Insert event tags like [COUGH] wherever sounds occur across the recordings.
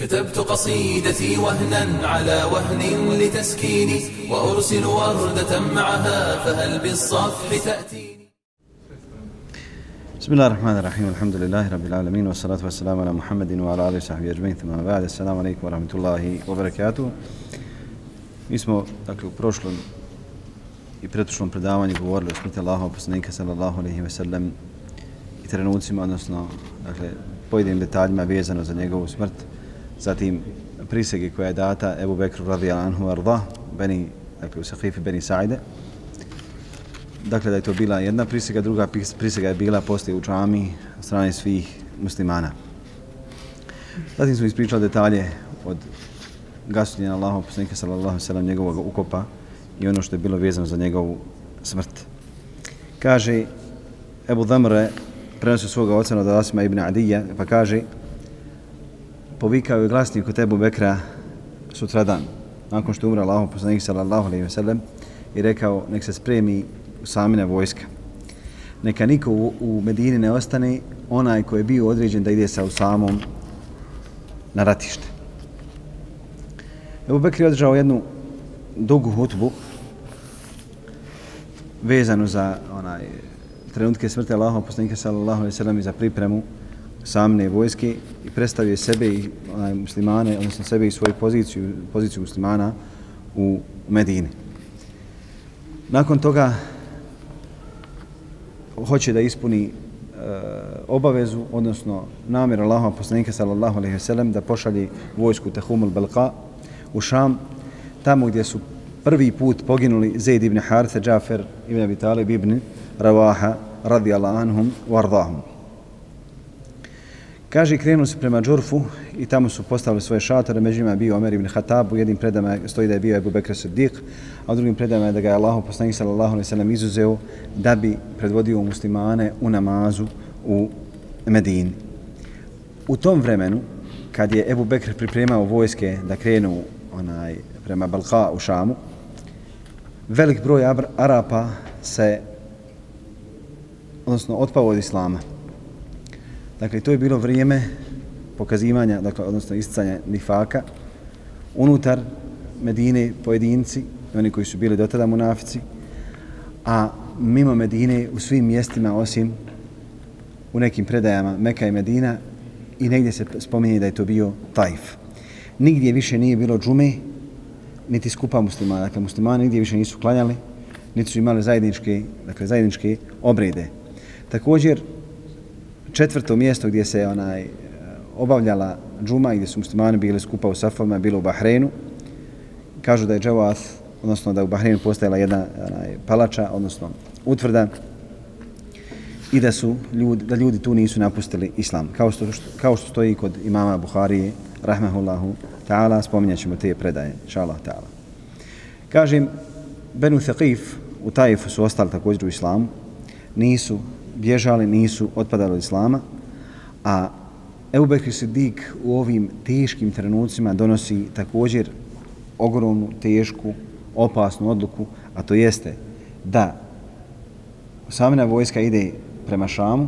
كتبت قصيدتي وهنا على وهن لتسكيني وأرسل وردة معها فهل بالصفح تأتيني بسم الله الرحمن الرحيم الحمد لله رب العالمين والصلاة والسلام على محمد وعلى آله وصحبه أجمعين ثم بعد السلام عليكم ورحمة الله وبركاته Mi smo, dakle, u prošlom i pretušlom predavanju govorili o smrti Allahova poslanika sallallahu alaihi ve sellem i trenucima, odnosno, dakle, pojedinim detaljima vezano za njegovu smrt. Zatim, prisege koja je data Ebu Bekru radijalahu anhu arda, Beni, dakle, u Sahifi Beni Saide. Dakle, da je to bila jedna prisega, druga prisega je bila poslije u džami od strane svih muslimana. Zatim smo ispričali detalje od gasuljenja Allahov poslanika sallallahu sallam njegovog ukopa i ono što je bilo vezano za njegovu smrt. Kaže Ebu Damre prenosi svoga oca od Asima ibn Adija pa kaže povikao je glasnik kod tebu Bekra sutradan nakon što je umra Allahom poslanik sallallahu alejhi ve i rekao nek se spremi samina vojska. Neka niko u, u Medini ne ostane onaj koji je bio određen da ide sa Usamom na ratište. Ebu Bekri je održao jednu dugu hutbu vezanu za onaj trenutke smrti Allahom poslanika sallallahu alejhi ve i za pripremu samne vojske i predstavio sebe i onaj muslimane, odnosno sebe i svoju poziciju, poziciju muslimana u Medini. Nakon toga hoće da ispuni e, obavezu, odnosno namjer Allahova poslanika sallallahu alejhi ve sellem da pošalje vojsku Tahumul Balqa u Šam, tamo gdje su prvi put poginuli Zaid ibn Haritha, Džafer ibn Abi Talib ibn Ravaha, radijallahu anhum, wardahum. Kaže, krenuli su prema Džurfu i tamo su postavili svoje šatore, među njima je bio Omer ibn Hatab, u jednim predama stoji da je bio Ebu Bekr Siddiq, a u drugim predama je da ga je Allah, poslanik sallallahu alaihi sallam, izuzeo da bi predvodio muslimane u namazu u Medini. U tom vremenu, kad je Ebu Bekr pripremao vojske da krenu onaj prema Balka u Šamu, velik broj Arapa se odnosno otpao od Islama. Dakle, to je bilo vrijeme pokazivanja, dakle, odnosno isticanja nifaka unutar Medine pojedinci, oni koji su bili do tada munafici, a mimo Medine u svim mjestima osim u nekim predajama Meka i Medina i negdje se spominje da je to bio Taif. Nigdje više nije bilo džume, niti skupa muslimana. Dakle, muslimani nigdje više nisu klanjali, niti su imali zajedničke, dakle, zajedničke obrede. Također, četvrto mjesto gdje se onaj obavljala džuma, gdje su muslimani bili skupa u Safovima, bilo u Bahreinu. Kažu da je Džavath, odnosno da je u Bahreinu postajala jedna onaj, palača, odnosno utvrda, i da su ljudi, da ljudi tu nisu napustili islam. Kao što, kao što stoji kod imama Buharije, rahmehullahu ta'ala, spominjat ćemo te predaje, šalah ta'ala. Kažem, Benu Thaqif u Tajifu su ostali također u islamu, nisu bježali, nisu otpadali od islama, a Ebu Bekr Sidik u ovim teškim trenucima donosi također ogromnu, tešku, opasnu odluku, a to jeste da samina vojska ide prema Šamu,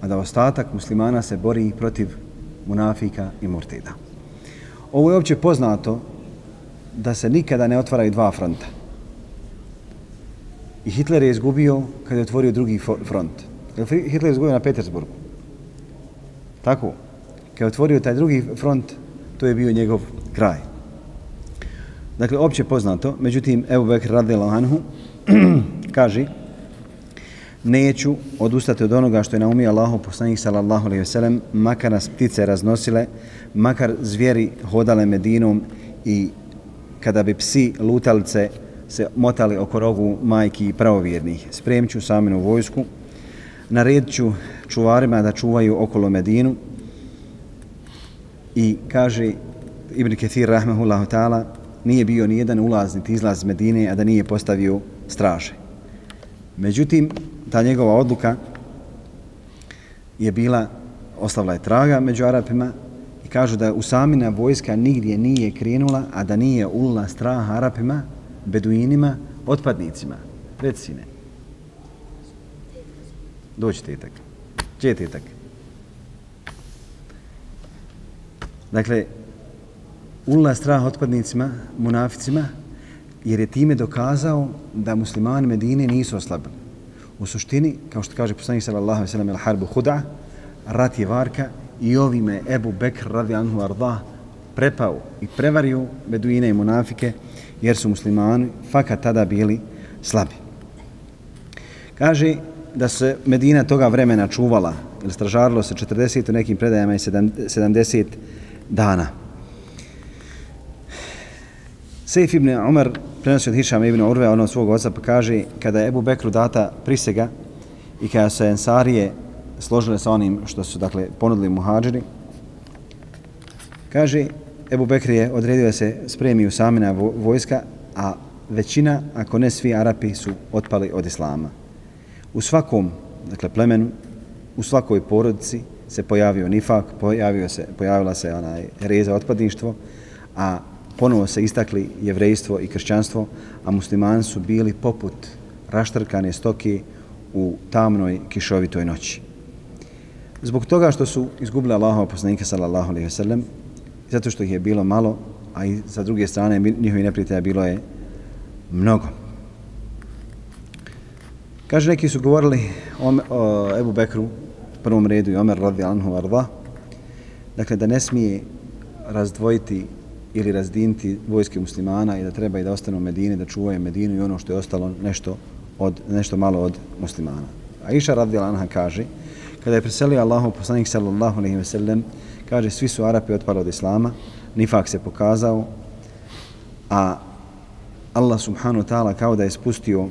a da ostatak muslimana se bori protiv munafika i murtida. Ovo je opće poznato da se nikada ne otvaraju dva fronta. I Hitler je izgubio kada je otvorio drugi front. Hitler je izgubio na Petersburgu. Tako. Kada je otvorio taj drugi front, to je bio njegov kraj. Dakle, opće poznato. Međutim, Ebu Bekr radila Anhu [CLEARS THROAT] kaže neću odustati od onoga što je naumio Allahu poslanik sallallahu alejhi ve sellem makar nas ptice raznosile makar zvijeri hodale Medinom i kada bi psi lutalice se motali oko rogu majki i pravovjernih. Spremit ću saminu vojsku naredit ću čuvarima da čuvaju okolo Medinu. I kaže Ibn Kathir rahmehullahu ta'ala nije bio ni jedan ulaz niti izlaz Medine a da nije postavio straže. Međutim ta njegova odluka je bila, ostavila je traga među Arapima i kažu da usamina vojska nigdje nije krenula, a da nije ulila strah Arapima, beduinima, otpadnicima. Reci sine. Dođi tetak. Gdje je tetak? Dakle, ulila strah otpadnicima, munaficima, jer je time dokazao da muslimani Medine nisu oslabili. U suštini, kao što kaže poslanik sallallahu alejhi ve sellem, al-harbu khuda, rat je varka i ovime Ebu Bekr radi anhu arda prepao i prevario beduine i munafike jer su muslimani fakat tada bili slabi. Kaže da se Medina toga vremena čuvala ili stražarilo se 40 u nekim predajama i 70 dana. Sejf ibn Umar prenosi od Hišama ibn Urve ono svog oca pa kaže kada je Ebu Bekru data prisega i kada se Ensarije složile sa onim što su dakle ponudili muhađiri kaže Ebu Bekr je odredio da se spremi u samina vojska a većina, ako ne svi Arapi su otpali od Islama. U svakom dakle, plemenu, u svakoj porodici se pojavio nifak, pojavio se, pojavila se onaj reza otpadništvo, a ponovo se istakli jevrejstvo i kršćanstvo, a muslimani su bili poput raštrkane stoke u tamnoj kišovitoj noći. Zbog toga što su izgubili Allahova poslanika sallallahu alejhi ve sellem, zato što ih je bilo malo, a i sa druge strane njihovi neprijatelja bilo je mnogo. Kaže, neki su govorili o, o Ebu Bekru, u prvom redu i Omer radi Anhu Arda, dakle da ne smije razdvojiti ili razdinti vojske muslimana i da treba i da ostanu u Medini, da čuvaju Medinu i ono što je ostalo nešto, od, nešto malo od muslimana. A Iša radi Anha kaže, kada je preselio Allahu poslanik sallallahu alaihi ve sellem, kaže, svi su Arapi otpali od Islama, nifak se pokazao, a Allah subhanahu wa ta'ala kao da je spustio e,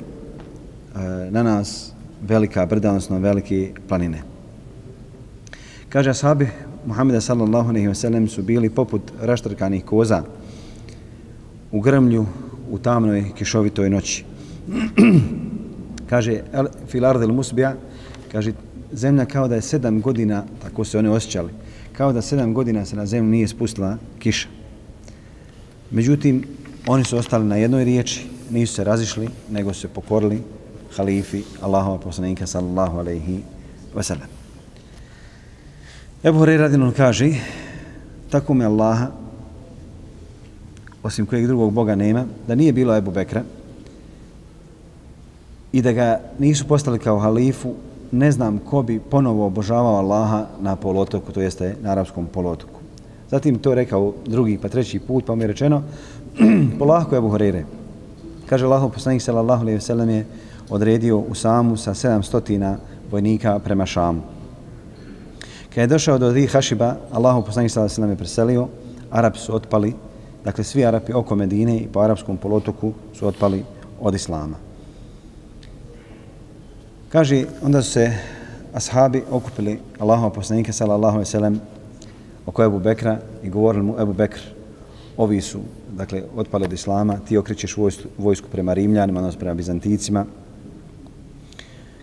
na nas velika brda, odnosno velike planine. Kaže ashabi Muhammeda sallallahu alaihi wa su bili poput raštrkanih koza u grmlju u tamnoj kišovitoj noći. [CLEARS THROAT] kaže Filar del Musbija, kaže zemlja kao da je sedam godina, tako se oni osjećali, kao da sedam godina se na zemlju nije spustila kiša. Međutim, oni su ostali na jednoj riječi, nisu se razišli, nego su se pokorili halifi Allahova poslanika sallallahu alaihi wasallam. Ebu Hrej Radinon kaže, tako me Allaha, osim kojeg drugog Boga nema, da nije bilo Ebu Bekra i da ga nisu postali kao halifu, ne znam ko bi ponovo obožavao Allaha na polotoku, to jeste na arapskom polotoku. Zatim to rekao drugi pa treći put, pa mi je rečeno, [CLEARS THROAT] polako je Abu Kaže Allahov poslanik sallallahu alejhi ve sellem je odredio u samu sa 700 vojnika prema Šamu. Kad je došao do Di Hašiba, Allahov poslanik sallallahu alejhi ve sellem je preselio, Arapi su otpali, dakle svi Arapi oko Medine i po arapskom polotoku su otpali od Islama. Kaže, onda su se ashabi okupili Allahov poslanika sallallahu alejhi ve sellem oko Ebu Bekra i govorili mu Ebu Bekr, ovi su, dakle, otpali od Islama, ti okrećeš vojsku, vojsku prema Rimljanima, odnosno prema Bizanticima.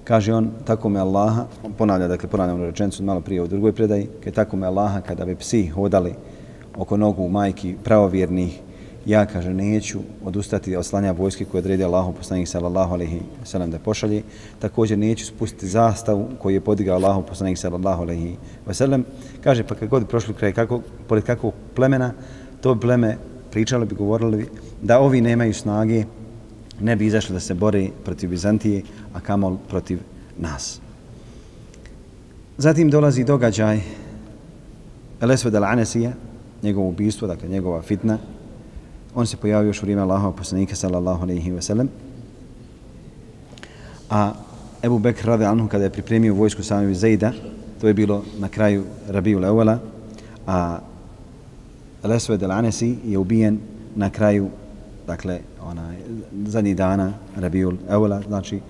Kaže on, tako me Allaha, on ponavlja, dakle, ponavljam ono rečenicu malo prije u drugoj predaji, kaže tako me Allaha kada bi psi hodali oko nogu majki pravovjernih, ja, kaže, neću odustati od slanja vojske koje odredi Allahu poslanik sallallahu alaihi sallam da pošalje. Također neću spustiti zastavu koju je podigao Allahu poslanik sallallahu alaihi sallam. Kaže, pa kad god prošli kraj, kako, pored kakvog plemena, to pleme pričalo bi, govorili bi, da ovi nemaju snage, ne bi izašli da se bore protiv Bizantije, a kamol protiv nas. Zatim dolazi događaj Elesved al-Anesija, njegovo ubistvo, dakle njegova fitna, on se pojavio još u vrijeme Allahova poslanika sallallahu alejhi ve sellem. A Ebu Bekr radi anhu kada je pripremio vojsku sami Zejda, to je bilo na kraju Rabiu Leuela, a Lesved el-Anesi je ubijen na kraju, dakle, onaj, zadnjih dana Rabiju Leuela, znači,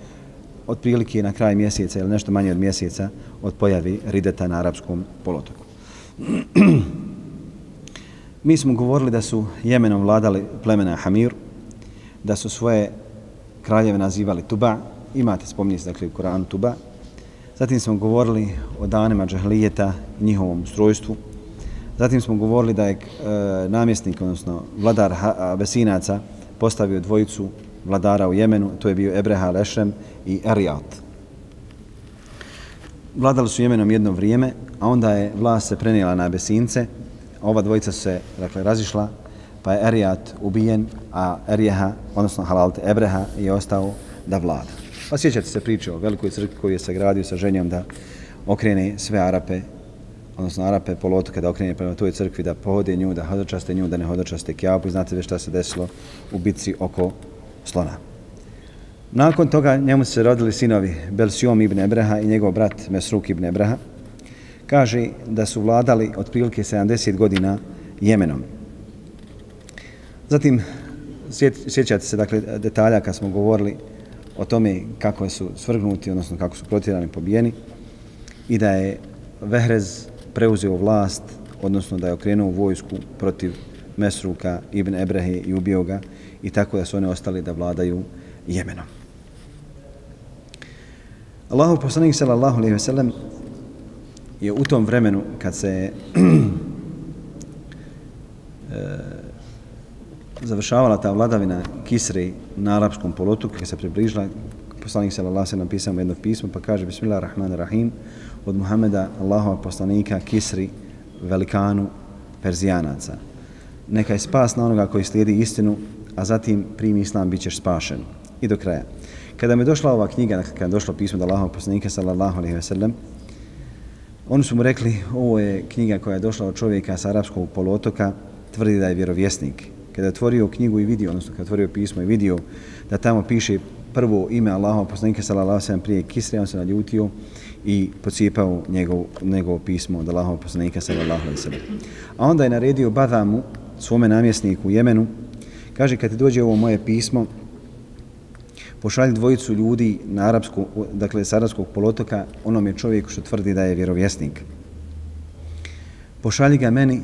otprilike na kraju mjeseca ili nešto manje od mjeseca od pojavi Rideta na arapskom polotoku. [CLEARS THROAT] Mi smo govorili da su Jemenom vladali plemena Hamir, da su svoje kraljeve nazivali Tuba, imate spominjati dakle u Koranu Tuba. Zatim smo govorili o danima džahlijeta i njihovom ustrojstvu. Zatim smo govorili da je e, namjesnik, odnosno vladar Abesinaca, postavio dvojicu vladara u Jemenu, to je bio Ebreha Lešem i Erijat. Vladali su Jemenom jedno vrijeme, a onda je vlast se prenijela na Abesince, ova dvojica se dakle, razišla, pa je Erijat ubijen, a Erijeha, odnosno Halalte Ebreha, je ostao da vlada. Pa sjećate se priče o velikoj crkvi koju je sagradio sa ženjom da okrene sve Arape, odnosno Arape polotoka da okrene prema toj crkvi, da pohode nju, da hodočaste nju, da ne hodočaste kjapu. Znate već šta se desilo u bitci oko slona. Nakon toga njemu se rodili sinovi Belsiom ibn Ebreha i njegov brat Mesruk ibn Ebreha. Kaže da su vladali otprilike 70 godina Jemenom. Zatim, sjećate se dakle, detalja kad smo govorili o tome kako su svrgnuti, odnosno kako su protirani pobijeni i da je Vehrez preuzeo vlast, odnosno da je okrenuo vojsku protiv Mesruka ibn Ebrehe i ubio ga i tako da su oni ostali da vladaju Jemenom. Allahu poslanik sallallahu alejhi ve sellem je u tom vremenu kad se e, [CLEARS THROAT] završavala ta vladavina Kisri na arapskom polotu, kad se približila, poslanik sallallahu alejhi ve napisao jedno pismo pa kaže bismillahirrahmanirrahim od Muhameda Allahova poslanika Kisri velikanu Perzijanaca. Neka je spas na onoga koji slijedi istinu, a zatim primi islam bit ćeš spašen. I do kraja. Kada mi je došla ova knjiga, kada je došlo pismo od Allahov poslanika sallallahu alaihi ve sellem, oni su mu rekli, ovo je knjiga koja je došla od čovjeka sa arapskog polotoka, tvrdi da je vjerovjesnik. Kada je otvorio knjigu i vidio, odnosno kada je otvorio pismo i vidio da tamo piše prvo ime Allahova poslanika sallallahu alaihi ve prije Kisre, on se naljutio i pocijepao njegov, njegov pismo od Allahova poslanika sallallahu alaihi sallam. A onda je naredio Badamu, svome namjesniku u Jemenu, kaže kad ti dođe ovo moje pismo, pošalj dvojicu ljudi na arapsku, dakle s arapskog polotoka, onom je čovjek što tvrdi da je vjerovjesnik. Pošalji ga meni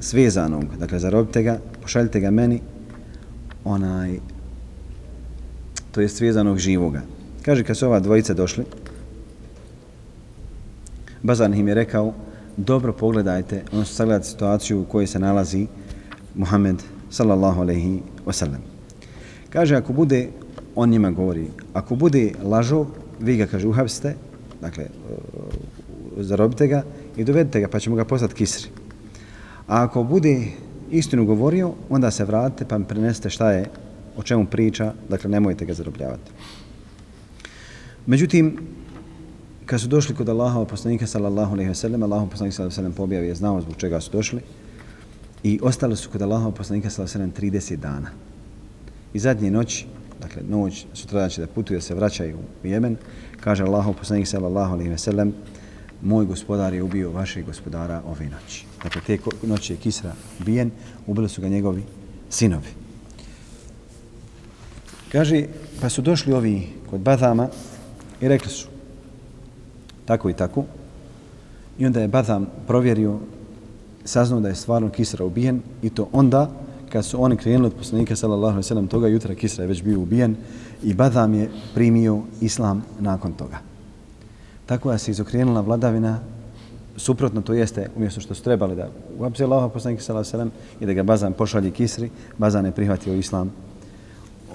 svezanog, dakle zarobite ga, pošaljite ga meni onaj, to je svezanog živoga. Kaže, kad su ova dvojica došli, Bazan im je rekao, dobro pogledajte, ono su sagledati situaciju u kojoj se nalazi Muhammed sallallahu alaihi wasallam. Kaže, ako bude, on njima govori, ako bude lažo, vi ga, kaže, uhapsite, dakle, uh, zarobite ga i dovedite ga, pa ćemo ga poslati kisri. A ako bude istinu govorio, onda se vratite pa mi prenesete šta je, o čemu priča, dakle, nemojte ga zarobljavati. Međutim, kad su došli kod Allaha poslanika sallallahu alejhi ve sellem Allahu poslanik sallallahu alejhi ve sellem pobjavio je znao zbog čega su došli i ostali su kod Allaha poslanika sallallahu alejhi ve sellem 30 dana. I zadnje noći, dakle noć sutra će da putuju se vraćaju u Jemen, kaže Allahu poslanik sallallahu alejhi ve sellem moj gospodar je ubio vašeg gospodara ove noći. Dakle, te noći je Kisra ubijen, ubili su ga njegovi sinovi. Kaže, pa su došli ovi kod Badama i rekli su, tako i tako. I onda je Badam provjerio, saznao da je stvarno Kisra ubijen i to onda kad su oni krenuli od poslanika sallallahu alejhi ve sellem toga jutra Kisra je već bio ubijen i Badam je primio islam nakon toga. Tako da se izokrenula vladavina suprotno to jeste umjesto što su trebali da uapse Allaha poslanik sallallahu alejhi ve sellem i da ga Bazam pošalje Kisri, Bazan je prihvatio islam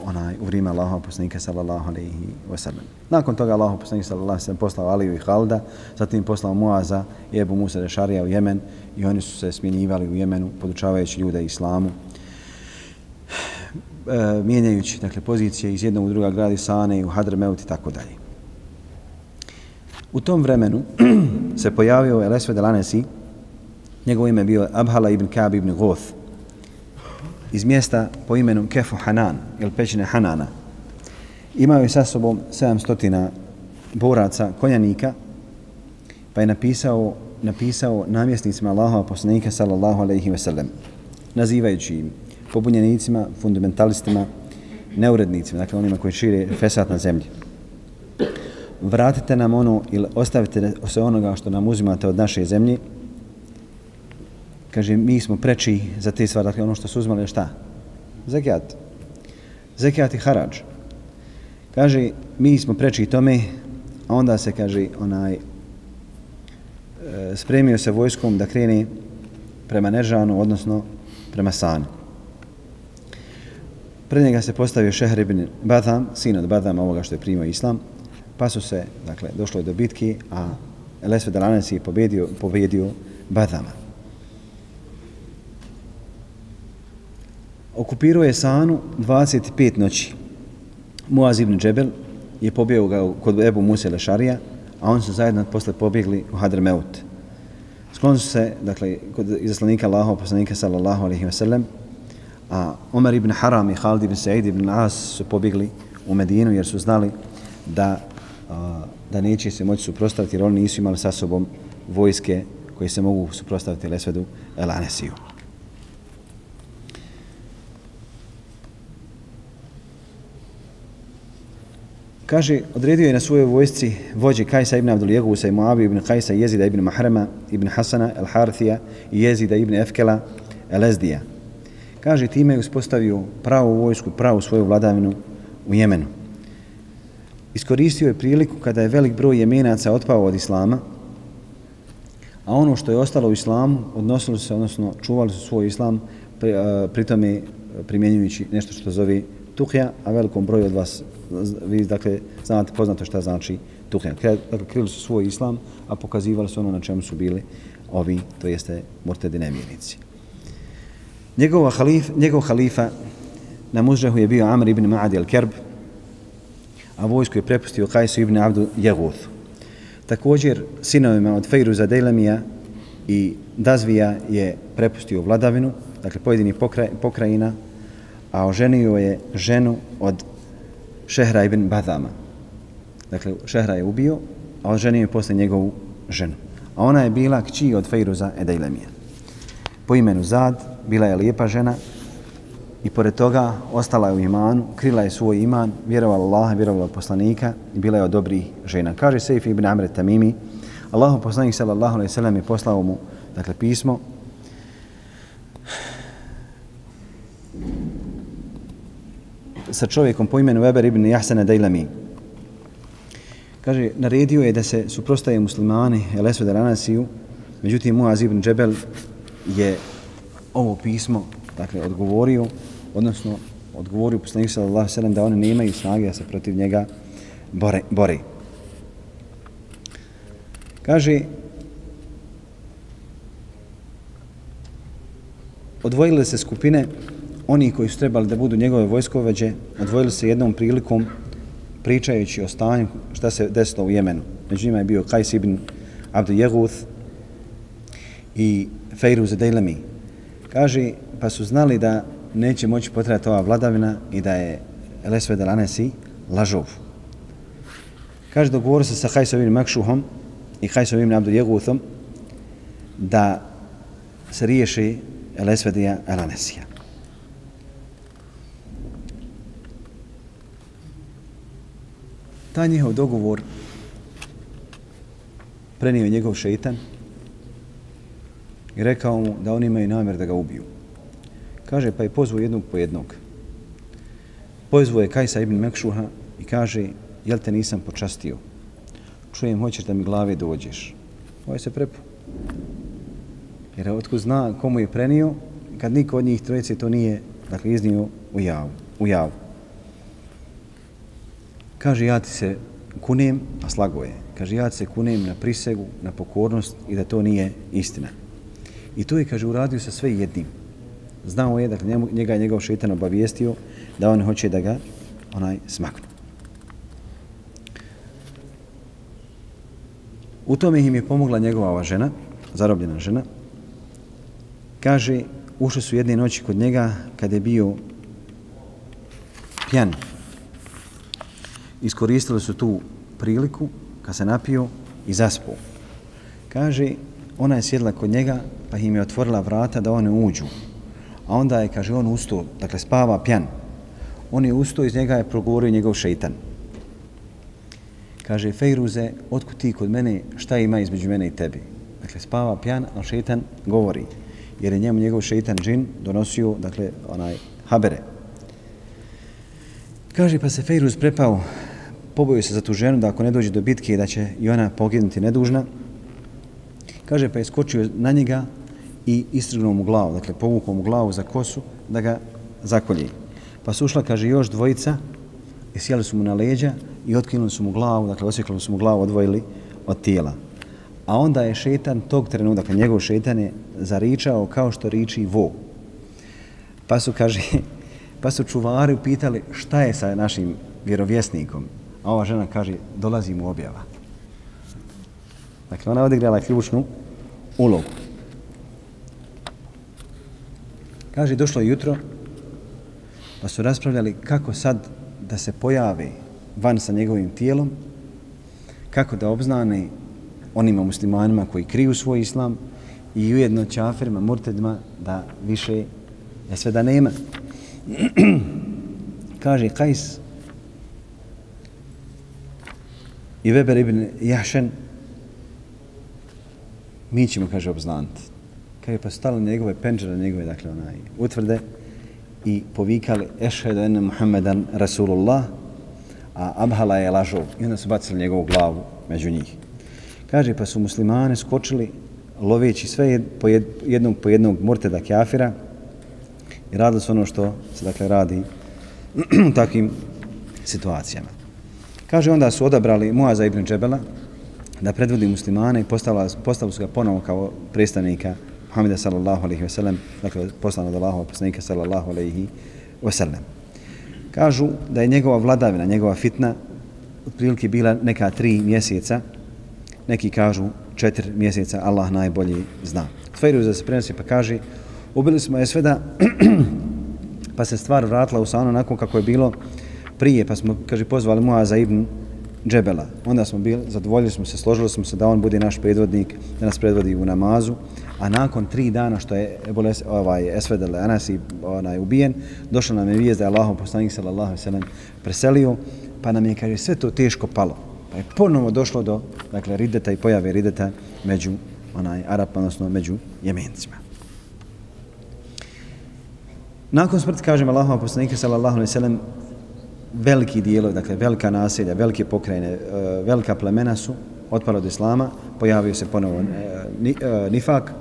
onaj u vrijeme Allahova poslanika sallallahu alejhi ve sellem. Nakon toga Allahov poslanik sallallahu alejhi ve sellem poslao Aliju i Halda, zatim poslao Muaza i Ebu Musa Rešarija u Jemen i oni su se smjenjivali u Jemenu podučavajući ljude islamu. E, mijenjajući dakle pozicije iz jednog u druga grada Sane i u Hadrmeut i tako dalje. U tom vremenu [CLEARS THROAT] se pojavio El Esved Al-Anesi, njegovo ime bio Abhala ibn Kab ibn Goth, iz mjesta po imenu Kefu Hanan, ili pećine Hanana. Imao je sa sobom 700 boraca, konjanika, pa je napisao, napisao namjesnicima Allahova poslanika, sallallahu alaihi ve sellem, nazivajući im pobunjenicima, fundamentalistima, neurednicima, dakle onima koji šire fesat na zemlji. Vratite nam ono ili ostavite se onoga što nam uzimate od naše zemlje, kaže, mi smo preči za te stvari, dakle ono što su uzmali šta? Zekijat. Zekijat i harađ. Kaže, mi smo preči tome, a onda se, kaže, onaj, e, spremio se vojskom da krene prema Nežanu, odnosno prema Sanu. Pred njega se postavio Šehr ibn Badam, sin od Badama, ovoga što je primio islam, pa su se, dakle, došlo je do bitki, a Lesve Dalanes je pobedio, pobedio Badama. okupirao je Sanu 25 noći. Muaz ibn Džebel je pobjeo ga kod Ebu Musa Lešarija, a on su zajedno posle pobjegli u Hadrmeut. Sklon su se, dakle, kod izaslanika Allahov, poslanika sallallahu alaihi wa sallam, a Omer ibn Haram i Khalid ibn Sa'id ibn As su pobjegli u Medinu jer su znali da, a, da neće se moći suprostaviti jer oni nisu imali sa sobom vojske koje se mogu suprostaviti Lesvedu El Anesiju. Kaže, odredio je na svojoj vojsci vođe Kajsa ibn Abdul Jegusa i Moabi ibn Kajsa, Jezida ibn Mahrema, ibn Hasana, El Harthija i Jezida ibn Efkela, El Ezdija. Kaže, time je uspostavio pravu vojsku, pravu svoju vladavinu u Jemenu. Iskoristio je priliku kada je velik broj jemenaca otpao od Islama, a ono što je ostalo u Islamu, odnosilo se, odnosno čuvali su svoj Islam, pri, pritome primjenjujući nešto što zove tuhja, a velikom broju od vas, vi dakle, znate poznato šta znači tuhja. Dakle, krili su svoj islam, a pokazivali su ono na čemu su bili ovi, to jeste mortedi nevjernici. Njegov halif, njegov halifa na mužahu je bio Amr ibn Ma'ad al-Kerb, a vojsku je prepustio Kajsu ibn Abdu Jehuthu. Također, sinovima od Fejruza Dejlemija i Dazvija je prepustio vladavinu, dakle pojedini pokraj, pokrajina, a oženio je ženu od Šehra ibn Badama. Dakle, Šehra je ubio, a oženio je posle njegovu ženu. A ona je bila kći od Fejruza Edejlemija. Po imenu Zad, bila je lijepa žena i pored toga ostala je u imanu, krila je svoj iman, vjerovala Allaha, vjerovala poslanika i bila je od dobrih žena. Kaže Sejf ibn Amr Tamimi, Allahu poslanik sallallahu alejhi ve sellem je poslao mu dakle pismo sa čovjekom po imenu Weber ibn Jahsana Dejlami. Kaže, naredio je da se suprostaje muslimani El Esved Ranasiju, međutim Muaz ibn Džebel je ovo pismo dakle, odgovorio, odnosno odgovorio poslanik sallallahu sallam da oni nemaju snage da se protiv njega bore. bore. Kaže, odvojile se skupine oni koji su trebali da budu njegove vojskoveđe odvojili se jednom prilikom pričajući o stanju šta se desilo u Jemenu. Među njima je bio Kajs ibn Abdu Jeguth i Fejru Dejlemi. Kaže, pa su znali da neće moći potrebati ova vladavina i da je Elesve Delanesi lažov. Kaže, dogovorio se sa Hajsovim Makšuhom i Hajsovim Abdul Jeguthom da se riješi Elesvedija Elanesija. taj njihov dogovor prenio njegov šeitan i rekao mu da oni imaju namjer da ga ubiju. Kaže, pa je pozvao jednog po jednog. Pozvao je Kajsa ibn Mekšuha i kaže, jel te nisam počastio? Čujem, hoćeš da mi glave dođeš. Ovo je se prepo. Jer otko zna komu je prenio, kad niko od njih trojice to nije dakle, iznio u javu. U javu. Kaže, ja ti se kunem, a slago je. Kaže, ja ti se kunem na prisegu, na pokornost i da to nije istina. I to je, kaže, uradio sa sve jednim. Znao je da njega je njegov šetan obavijestio da on hoće da ga onaj smaknu. U tome im je pomogla njegova ova žena, zarobljena žena. Kaže, ušli su jedne noći kod njega kada je bio pjan, iskoristili su tu priliku kad se napio i zaspao. Kaže, ona je sjedla kod njega pa im je otvorila vrata da one uđu. A onda je, kaže, on ustao, dakle spava pjan. On je ustao iz njega je progovorio njegov šeitan. Kaže, Fejruze, otkud ti kod mene, šta ima između mene i tebi? Dakle, spava pjan, a šeitan govori. Jer je njemu njegov šeitan džin donosio, dakle, onaj habere. Kaže, pa se Fejruz prepao pobojio se za tu ženu da ako ne dođe do bitke da će i ona poginuti nedužna. Kaže pa je skočio na njega i istrgnuo mu glavu, dakle povukao mu glavu za kosu da ga zakolji. Pa su ušla, kaže, još dvojica i sjeli su mu na leđa i otkinuli su mu glavu, dakle osvjeklili su mu glavu, odvojili od tijela. A onda je šetan tog trenutka, dakle njegov šetan je zaričao kao što riči vo. Pa su, kaže, [LAUGHS] pa su čuvari pitali šta je sa našim vjerovjesnikom. A ova žena kaže, dolazi mu objava. Dakle, ona je odigrala ključnu ulogu. Kaže, došlo jutro, pa su raspravljali kako sad da se pojavi van sa njegovim tijelom, kako da obznane onima muslimanima koji kriju svoj islam i ujedno čafirima, murtedima, da više je sve da nema. [CLEARS THROAT] Kaže Kajs i Weber ibn Jašen, mi ćemo, kaže, obznaniti. Kaže, pa stalo njegove penđere, njegove, dakle, onaj, utvrde i povikali ešhedu ene Muhammedan Rasulullah, a Abhala je lažov. I onda su bacili njegovu glavu među njih. Kaže, pa su muslimane skočili loveći sve po jednog po jednog murteda kafira i radili su ono što se dakle radi [CLEARS THROAT] u takvim situacijama. Kaže, onda su odabrali Muaza ibn Džebela da predvodi muslimane i postavili, postavili su ga ponovo kao predstavnika Muhammeda sallallahu alaihi ve sellem, dakle poslan od Allahova poslanika sallallahu alaihi ve sellem. Kažu da je njegova vladavina, njegova fitna otprilike bila neka tri mjeseca, neki kažu četiri mjeseca, Allah najbolji zna. Tvajru za se prenosi pa kaže, ubili smo je sve da, [CLEARS THROAT] pa se stvar vratila u sanu onako kako je bilo prije, pa smo, kaže, pozvali Muaza ibn Džebela. Onda smo bili, zadovoljili smo se, složili smo se da on bude naš predvodnik, da nas predvodi u namazu, a nakon tri dana što je Eboles, ovaj, Esvedel Anasi onaj, ubijen, došla nam je vijest da je Allahom poslanik sallallahu sallam preselio, pa nam je, kaže, sve to teško palo. Pa je ponovo došlo do, dakle, rideta i pojave rideta među onaj Arab, odnosno među Jemencima. Nakon smrti, kažem, Allahom poslanika sallallahu sallam, veliki dijelovi, dakle velika naselja, velike pokrajine, e, velika plemena su otpala od islama, pojavio se ponovo e, e, nifak,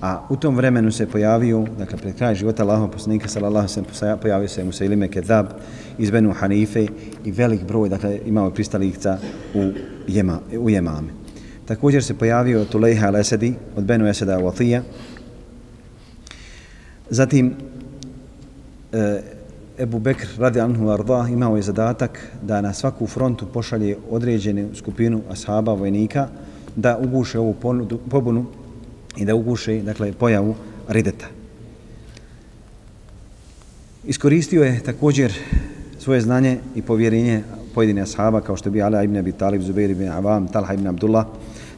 a u tom vremenu se pojavio, dakle pred kraj života Allahom poslanika sallallahu sallam pojavio se Musailime Kedab iz Benu Hanife i velik broj, dakle imao pristalikca u, jema, u Jemame. Također se pojavio Tulejha al-Esedi od Benu Eseda u Atija. Zatim, e, Ebu Bekr radi anhu arda imao je zadatak da na svaku frontu pošalje određenu skupinu ashaba, vojnika, da uguše ovu ponudu, pobunu i da uguše dakle, pojavu rideta. Iskoristio je također svoje znanje i povjerenje pojedine ashaba kao što bi Ali ibn Abi Talib, Zubair ibn Avam, Talha ibn Abdullah,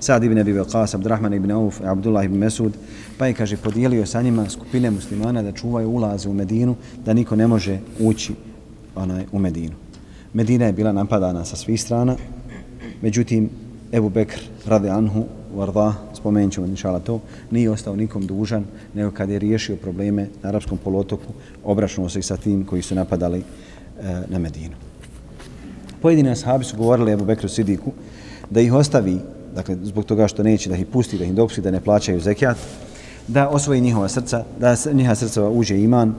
Sad ibn Abi Belkas, Abdurrahman ibn Auf, Abdullah ibn Mesud, pa je, kaže, podijelio sa njima skupine muslimana da čuvaju ulaze u Medinu, da niko ne može ući onaj, u Medinu. Medina je bila napadana sa svih strana, međutim, Ebu Bekr, radi Anhu, Varda, spomenut ćemo inšala to, nije ostao nikom dužan, nego kad je riješio probleme na arapskom polotoku, obračnuo se i sa tim koji su napadali e, na Medinu. Pojedini ashabi su govorili Ebu Bekru Sidiku da ih ostavi dakle, zbog toga što neće da ih pusti, da ih dopusti, da ne plaćaju zekijat, da osvoji njihova srca, da njihova srca uđe iman.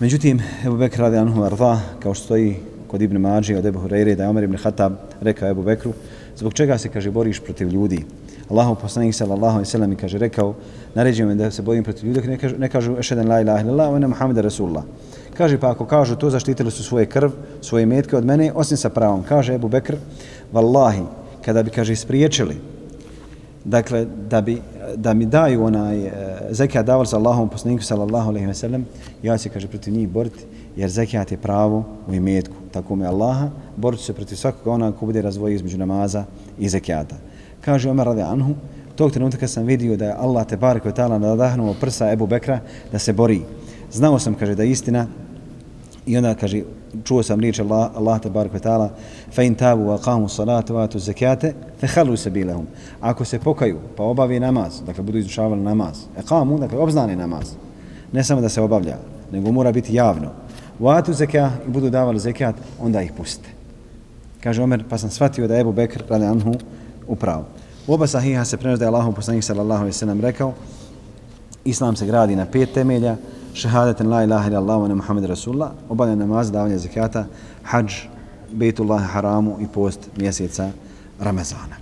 Međutim, Ebu Bekr radi Anhu Arda, kao što stoji kod Ibn Mađi od Ebu Hureyre, da je Omer Ibn Hatab rekao Ebu Bekru, zbog čega se, kaže, boriš protiv ljudi? Allahu poslanik sallallahu alejhi ve sellem kaže rekao naređuje me da se bojim protiv ljudi ne kažu ne kažu ešeden la ilaha illallah wa muhammed rasulullah kaže pa ako kažu to zaštitili su svoje krv svoje metke od mene osim sa pravom kaže Abu Bekr vallahi kada bi, kaže, spriječili, dakle, da, bi, da mi daju onaj e, zekijat daval sa Allahom poslaniku sallallahu alaihi ve sellem, ja se, kaže, protiv njih boriti, jer zekijat je pravo u imetku, tako me Allaha, boriti se protiv svakoga ona ko bude razvojio između namaza i zekijata. Kaže Omer radi Anhu, tog trenutka sam vidio da je Allah te bar koji je tala nadahnuo prsa Ebu Bekra da se bori. Znao sam, kaže, da istina i onda, kaže, čuo sam riječ Allah, Allah te bar vetala, fa in tabu wa qamu salatu wa atu zakate fa khalu sabilahum. Ako se pokaju pa obavi namaz dakle budu izučavali namaz. E qamu dakle obznani namaz. Ne samo da se obavlja nego mora biti javno. Wa atu zakat i budu davali zakat onda ih puste kaže Omer pa sam shvatio da je Ebu Bekr radi anhu upravo u oba sahiha se prenosi da je Allah poslanik sallallahu alejhi ve sellem rekao Islam se gradi na pet temelja šehadeten la ilaha ila Allah wa Muhammed Rasulullah, obavlja namaz, davanje zakata, hađ, bejtullah haramu i post mjeseca Ramazana.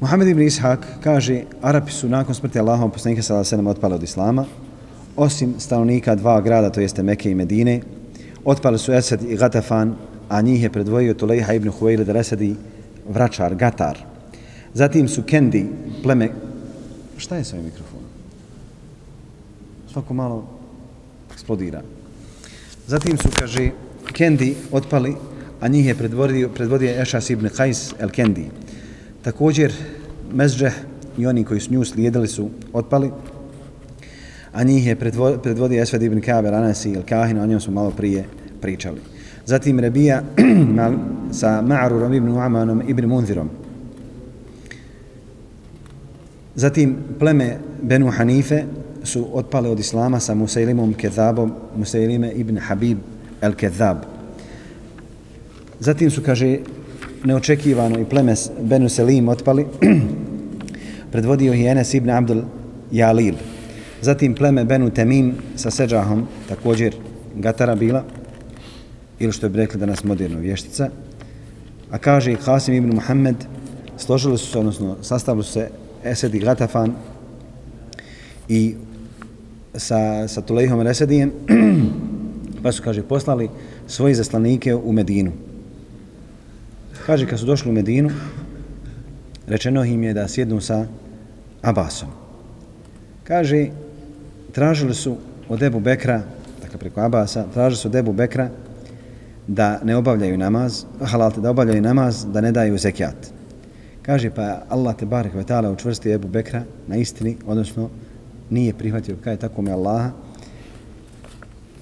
Muhammed ibn Ishak kaže, Arapi su nakon smrti Allahom poslanika sada sedam otpali od Islama, osim stanovnika dva grada, to jeste Mekke i Medine, otpali su Esed i Gatafan, a njih je predvojio Tulejha ibn Huwailid al-Esedi, vračar, Gatar. Zatim su Kendi, pleme... Šta je sa ovim mikrofonom? Svako malo eksplodira. Zatim su, kaže, Kendi otpali, a njih je predvodio, predvodio Ešas ibn Qais el-Kendi. Također, Mezđeh i oni koji su nju slijedili su otpali, a njih je predvodio Esved ibn Kaber, Anasi el-Kahin, o njom smo malo prije pričali. Zatim Rebija [CLEARS THROAT] sa Ma'rurom ibn Uamanom ibn Munzirom. Zatim pleme Benu Hanife su otpale od Islama sa Musailimom Kezabom, Musailime ibn Habib el Kedab. Zatim su, kaže, neočekivano i pleme Benu Selim otpali, [CLEARS THROAT] predvodio je Enes ibn Abdul Jalil. Zatim pleme Benu Temim sa Seđahom, također Gatara bila, ili što bi rekli danas moderno vještica. A kaže i Qasim ibn Muhammed, složili su se, odnosno sastavili su se Esed i Gatafan i sa, sa Tulejhom Resedijem, [CLEARS THROAT] pa su, kaže, poslali svoje zaslanike u Medinu. Kaže, kad su došli u Medinu, rečeno im je da sjednu sa Abasom. Kaže, tražili su od Ebu Bekra, dakle preko Abasa, tražili su od Ebu Bekra da ne obavljaju namaz, halal da obavljaju namaz, da ne daju zekijat. Kaže pa Allah te barek ve taala učvrsti Ebu Bekra na istini, odnosno nije prihvatio kaj tako mi Allaha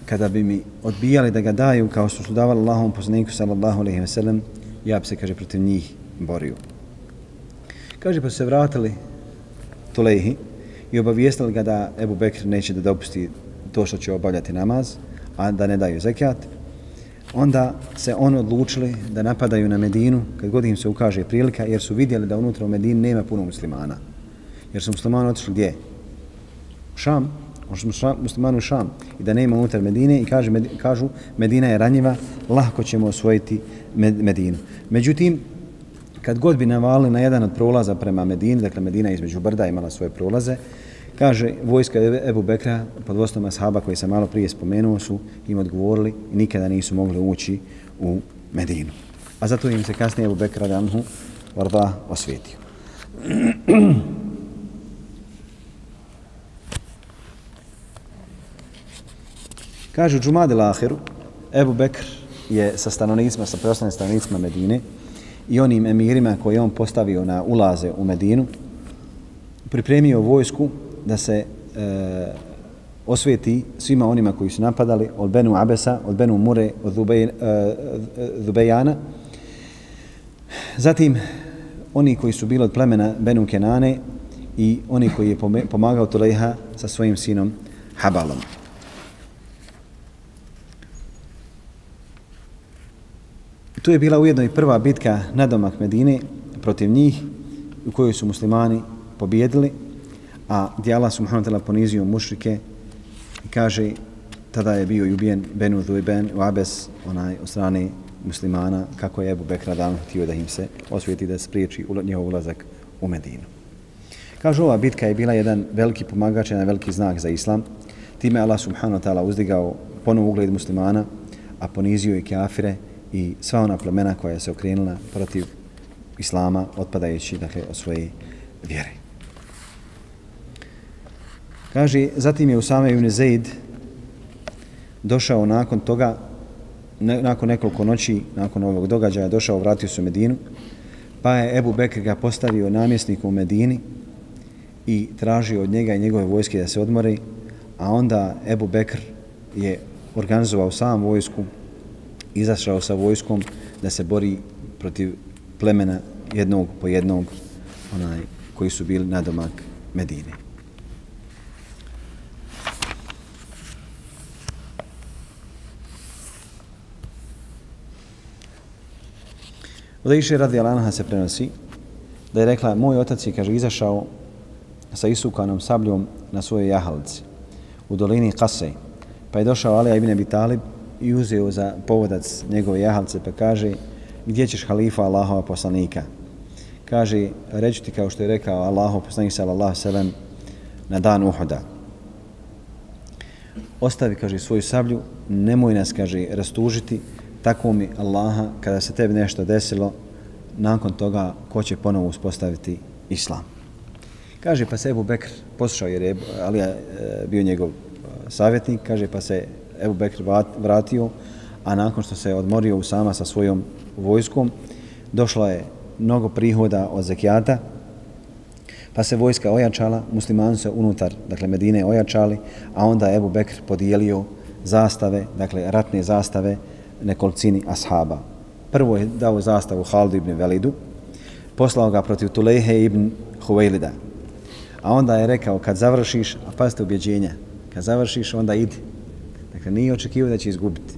kada bi mi odbijali da ga daju kao što su davali Allahom poslaniku sallallahu alejhi ve sellem ja bi se kaže protiv njih borio kaže pa se vratili Tulehi i obavijestili ga da Ebu Bekr neće da dopusti to što će obavljati namaz a da ne daju zekat onda se on odlučili da napadaju na Medinu kad god im se ukaže prilika jer su vidjeli da unutra u Medini nema puno muslimana. Jer su muslimani otišli gdje? Šam. Ono Možda su Šam. I da nema unutar Medine i kaže, med, kažu Medina je ranjiva, lahko ćemo osvojiti med, Medinu. Međutim, kad god bi navali na jedan od prolaza prema Medini, dakle Medina između brda imala svoje prolaze, Kaže, vojska Ebu Bekra pod vodstvom ashaba koji sam malo prije spomenuo su im odgovorili i nikada nisu mogli ući u Medinu. A zato im se kasnije Ebu Bekra Danhu Varda osvijetio. [CLEARS THROAT] Kaže u Džumadi Lahiru, Ebu Bekr je sa stanovnicima, sa preostalim stanovnicima Medine i onim emirima koje on postavio na ulaze u Medinu, pripremio vojsku da se e, osvijeti svima onima koji su napadali od Benu Abesa, od Benu Mure, od eh, eh, Zubejana. E, Zatim, oni koji su bili od plemena Benu Kenane i oni koji je pomagao Tulejha sa svojim sinom Habalom. Tu je bila ujedno i prva bitka na domak Medine protiv njih u kojoj su muslimani pobjedili a gdje Allah subhanahu wa ta'ala ponizio mušrike i kaže tada je bio ubijen Benu Dhuiben u Abes onaj od strane muslimana kako je Ebu Bekra dan htio da im se osvijeti da spriječi njihov ulazak u Medinu. Kažu ova bitka je bila jedan veliki pomagač, jedan veliki znak za islam. Time Allah subhanahu wa ta'ala uzdigao ponovu ugled muslimana, a ponizio i kafire i sva ona plemena koja se okrenula protiv islama, otpadajući dakle, od svoje vjere. Kaže, zatim je Usame ibn Zaid došao nakon toga, ne, nakon nekoliko noći, nakon ovog događaja, došao, vratio se u Medinu, pa je Ebu Bekr ga postavio namjesniku u Medini i tražio od njega i njegove vojske da se odmori, a onda Ebu Bekr je organizovao sam vojsku, izašao sa vojskom da se bori protiv plemena jednog po jednog onaj, koji su bili na domak Medine. Od Iše radi Alanaha se prenosi da je rekla, moj otac je, kaže, izašao sa isukanom sabljom na svojoj jahalici u dolini Kasej. Pa je došao Alija ibn Abi Talib i uzeo za povodac njegove jahalce pa kaže, gdje ćeš halifa Allahova poslanika? kaže, reći ti kao što je rekao Allahov poslanik sallallahu sallam na dan Uhuda. Ostavi, kaže, svoju sablju, nemoj nas, kaže, rastužiti, tako mi Allaha, kada se tebi nešto desilo, nakon toga, ko će ponovo uspostaviti Islam. Kaže, pa se Ebu Bekr poslušao, jer je Alija e, bio njegov e, savjetnik, kaže, pa se Ebu Bekr vratio, a nakon što se odmorio Usama sa svojom vojskom, došlo je mnogo prihoda od zekijata, pa se vojska ojačala, muslimani se unutar, dakle Medine ojačali, a onda Ebu Bekr podijelio zastave, dakle ratne zastave nekolicini ashaba. Prvo je dao zastavu Haldu ibn Velidu, poslao ga protiv Tulehe ibn Huwailida. A onda je rekao, kad završiš, a pazite ubjeđenja, kad završiš, onda idi. Dakle, nije očekivao da će izgubiti.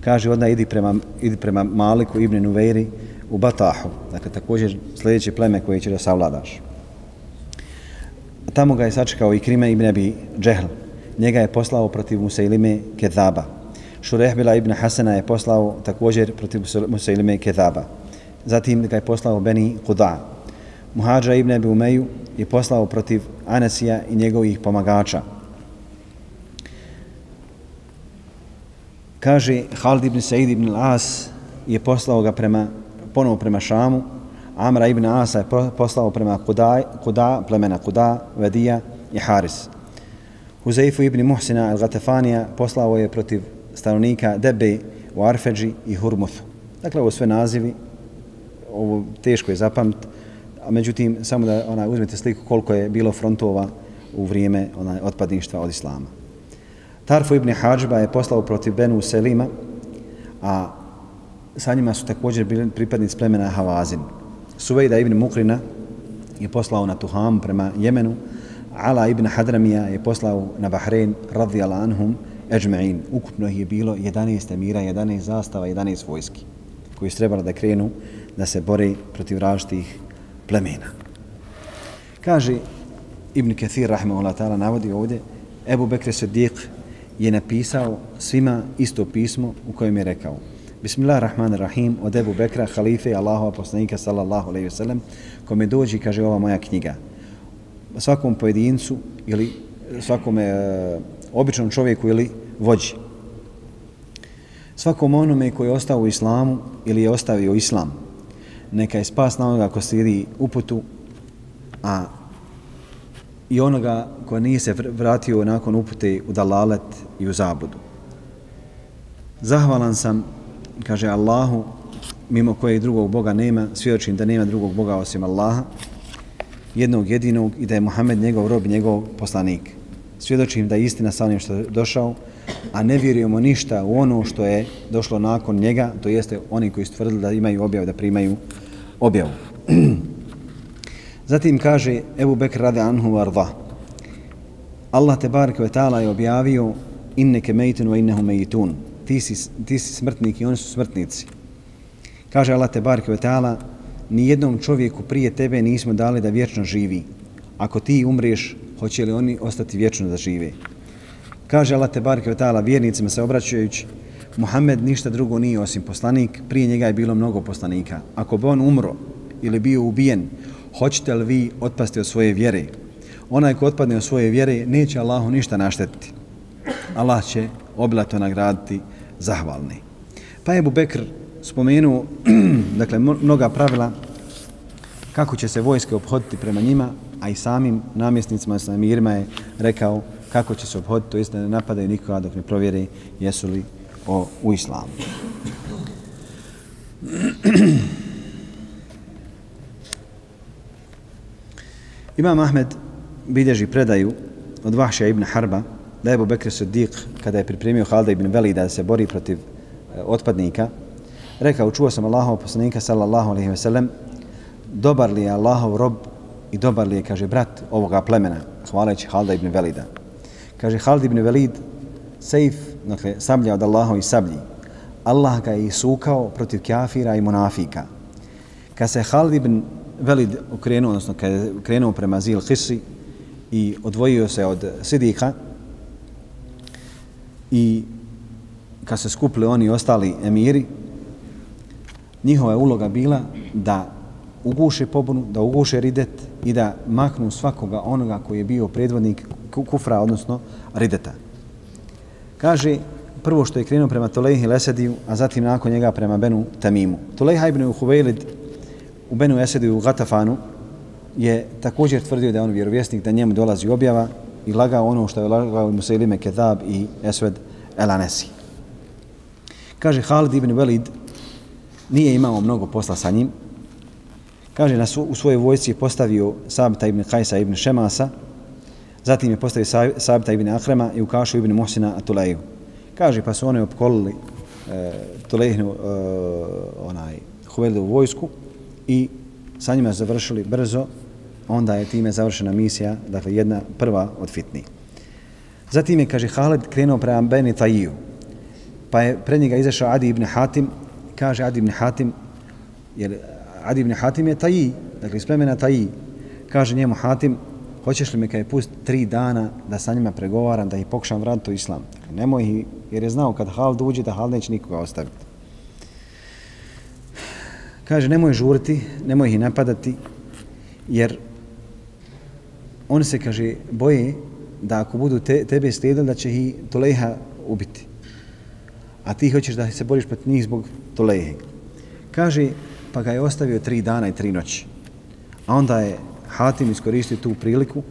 Kaže, onda idi prema, idi prema Maliku ibn Nuveiri u Batahu. Dakle, također sljedeće pleme koje će da savladaš. Tamo ga je sačekao i Krime ibn Abi Džehl. Njega je poslao protiv Musailime Kedaba. Šurehbila ibn Hasana je poslao također protiv Musailime Kedaba. Zatim ga je poslao Beni Kuda. Muhađa ibn Abi Umeju je poslao protiv Anasija i njegovih pomagača. Kaže, Halid ibn Said ibn As je poslao ga prema, ponovo prema Šamu, Amra ibn Asa je poslao prema Kuda, Kuda plemena Kuda, Vedija i Haris. Huzeifu ibn Muhsina al-Gatafanija poslao je protiv stanovnika Debe u Arfeđi i Hurmuthu. Dakle, ovo sve nazivi, ovo teško je zapamt, a međutim, samo da ona, uzmete sliku koliko je bilo frontova u vrijeme ona, otpadništva od Islama. Tarfu ibn Hadžba je poslao protiv Benu Selima, a sa njima su također bili pripadnici plemena Havazin. Suvejda ibn Mukrina je poslao na Tuham prema Jemenu, Ala ibn Hadramija je poslao na Bahrein radijal anhum eđme'in. Ukupno je bilo 11 emira, 11 zastava, 11 vojski koji su trebali da krenu da se bore protiv različitih plemena. Kaže Ibn Kathir, rahimahullah ta'ala, navodi ovdje, Ebu Bekre Sadiq je napisao svima isto pismo u kojem je rekao Bismillahirrahmanirrahim od Ebu Bekra, halife Allahova poslanika sallallahu alaihi wasallam, kome dođi, kaže ova moja knjiga. Svakom pojedincu ili svakome e, običnom čovjeku ili vođi. Svakom onome koji je ostao u islamu ili je ostavio islam, neka je spas na onoga ko slijedi uputu, a i onoga ko nije se vratio nakon upute u dalalet i u zabudu. Zahvalan sam, kaže Allahu, mimo kojeg drugog Boga nema, svjedočim da nema drugog Boga osim Allaha, jednog jedinog i da je Muhammed njegov rob i njegov poslanik. Svjedočim da je istina sa onim što je došao, a ne vjerujemo ništa u ono što je došlo nakon njega, to jeste oni koji stvrdili da imaju objav, da primaju objavu. [CLEARS THROAT] Zatim kaže Ebu Bekr rade anhu varda. Allah te barke ve ta'ala je objavio inneke mejtun wa innehu mejtun. Ti si, ti si smrtnik i oni su smrtnici. Kaže Allah te barke ve ta'ala ni jednom čovjeku prije tebe nismo dali da vječno živi. Ako ti umriješ, hoće li oni ostati vječno da žive? Kaže Allah te barke ve ta'ala vjernicima se obraćajući Muhammed ništa drugo nije osim poslanik, prije njega je bilo mnogo poslanika. Ako bi on umro ili bio ubijen, hoćete li vi otpasti od svoje vjere? Onaj ko otpadne od svoje vjere, neće Allahu ništa naštetiti. Allah će obilato nagraditi zahvalni. Pa je Bubekr spomenuo, [CLEARS THROAT] dakle, mnoga pravila kako će se vojske obhoditi prema njima, a i samim namjesnicima sa mirima je rekao kako će se obhoditi, to jest da ne napadaju nikoga dok ne provjeri jesu li o, u islamu. [CLEARS THROAT] Imam Ahmed bilježi predaju od Vahša ibn Harba da je Ebu Bekr Sadiq kada je pripremio Halda ibn Velida da se bori protiv e, otpadnika rekao čuo sam Allahov poslanika sallallahu alaihi ve sellem dobar li je Allahov rob i dobar li je kaže brat ovoga plemena hvaleći Halda ibn Velida. Kaže Hald ibn Velid sejf dakle sablja od Allahovi sablji. Allah ga je isukao protiv kafira i munafika. Kad se Hald ibn Velid okrenuo, odnosno kad je krenuo prema Zil Hisi i odvojio se od Sidika i kad se skupili oni ostali emiri, njihova je uloga bila da uguše pobunu, da uguše ridet i da maknu svakoga onoga koji je bio predvodnik kufra, odnosno rideta. Kaže, prvo što je krenuo prema Tulejhi Lesediju, a zatim nakon njega prema Benu Tamimu. Tulejha ibn Huvejlid u Benu Esediju u Gatafanu je također tvrdio da je on vjerovjesnik, da njemu dolazi objava i lagao ono što je lagao Musailime Kedab i Esved Elanesi. Kaže, Halid ibn Velid nije imao mnogo posla sa njim. Kaže, na su, u svojoj vojci je postavio Sabita ibn Kajsa ibn Šemasa, zatim je postavio Sabita ibn Akrema i ukašao ibn Mohsina Atulaju. Kaže, pa su oni opkolili e, Tulejhnu e, onaj, Huvelidu vojsku i sa njima završili brzo, onda je time završena misija, dakle jedna prva od fitni. Zatim je, kaže, Halid krenuo prema Beni Tajiju, pa je pred njega izašao Adi ibn Hatim, kaže Adi ibn Hatim, jer Adi ibn Hatim je Taji, dakle iz plemena Taji, kaže njemu Hatim, hoćeš li me kaj pust tri dana da sa njima pregovaram, da ih pokušam vratiti u islam. Dakle, nemoj ih, jer je znao kad Halid uđe da Halid neće nikoga ostaviti. Kaže, nemoj žuriti, nemoj ih napadati, jer oni se, kaže, boje da ako budu te, tebe slijedili, da će ih Tolejha ubiti. A ti hoćeš da se boriš protiv njih zbog Tolejhe. Kaže, pa ga je ostavio tri dana i tri noći. A onda je Hatim iskoristio tu priliku,